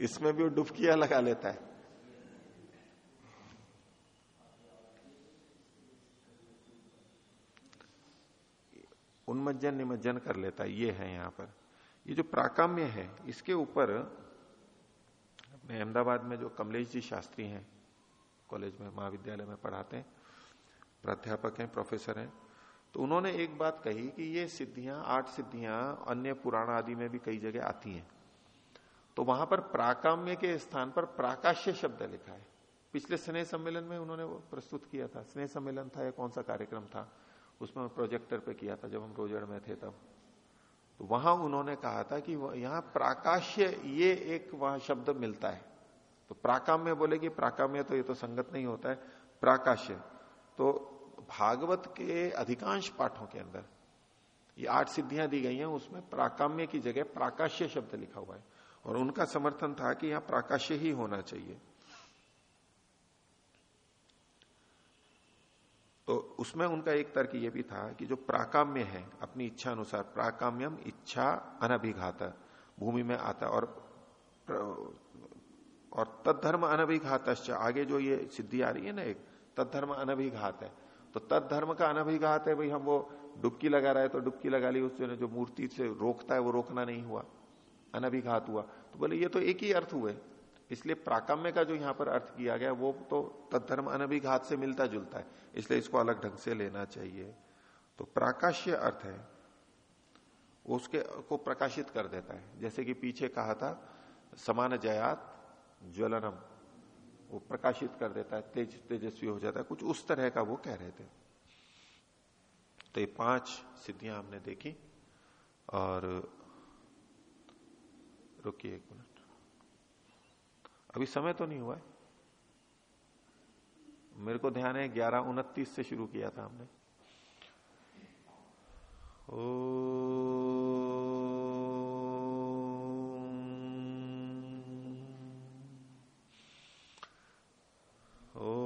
इसमें भी वो डुबकियाँ लगा लेता है। उन्मज्जन निमज्जन कर लेता है, ये है यहाँ पर। ये जो प्राकाम्य है, इसके ऊपर अपने अहमदाबाद में जो कमलेश जी शास्त्री हैं, कॉलेज में, महाविद्यालय में पढ़ाते हैं, प्राध्यापक हैं, प्रोफेसर हैं तो उन्होंने एक बात कही कि ये सिद्धियाँ, आठ सिद्धियाँ, अन्य पुराण आदि में भी कई जगह आती हैं। तो वहाँ पर प्राकाम्य के स्थान पर प्राकाश्य शब्द लिखा है। पिछले स्नेह सम्मेलन में उन्होंने प्रस्तुत किया था। स्नेह सम्मेलन था या कौन सा कार्यक्रम था? उसमें प्रोजेक्टर पे किया था, जब हम रोजड़ में थे तब। तो वहाँ उन्होंने कहा था कि यहाँ प्राकाश्य, ये एक वहाँ शब्द मिलता है। तो प्राकाम्य बोले कि प्राकाम्य तो ये तो संगत नहीं होता है, प्राकाश्य। तो भागवत के अधिकांश पाठों के अंदर, ये आठ सिद्धियाँ दी गई हैं, उसमें प्राकाम्य की जगह प्राकाश्य शब्द लिखा हुआ है। और उनका समर्थन था कि यहाँ प्राकाश्य ही होना चाहिए तो उसमें उनका एक तर्क यह भी था कि जो प्राकाम्य है, अपनी इच्छा अनुसार, प्राकाम्यम इच्छा अनभिघात, भूमि में आता और और तत्धर्म अनभिघात आगे जो ये सिद्धि आ रही है ना एक तत्धर्म अनभिघात है। तो तत्धर्म का अनभिघात है, भाई हम वो डुबकी लगा रहे तो डुबकी लगा ली, उसने जो मूर्ति से रोकता है, वो रोकना नहीं हुआ, अनभिघात हुआ। तो बोले, ये तो एक ही अर्थ हुए। इसलिए प्राकाम्य का जो यहाँ पर अर्थ किया गया, वो तो तत्धर्म अनभिघात से मिलता जुलता है, इसलिए इसको अलग ढंग से लेना चाहिए। तो प्राकाश्य अर्थ है उसके को प्रकाशित कर देता है। जैसे कि पीछे कहा था, समान जयात ज्वलनम, वो प्रकाशित कर देता है, तेज, तेजस्वी हो जाता है। कुछ उस तरह का वो कह रहे थे। तो ये पाँच सिद्धियाँ हमने देखी, और रुकिए एक मिनट। अभी समय तो नहीं हुआ है। मेरे को ध्यान है ग्यारह उनतीस से शुरू किया था हमने। ओ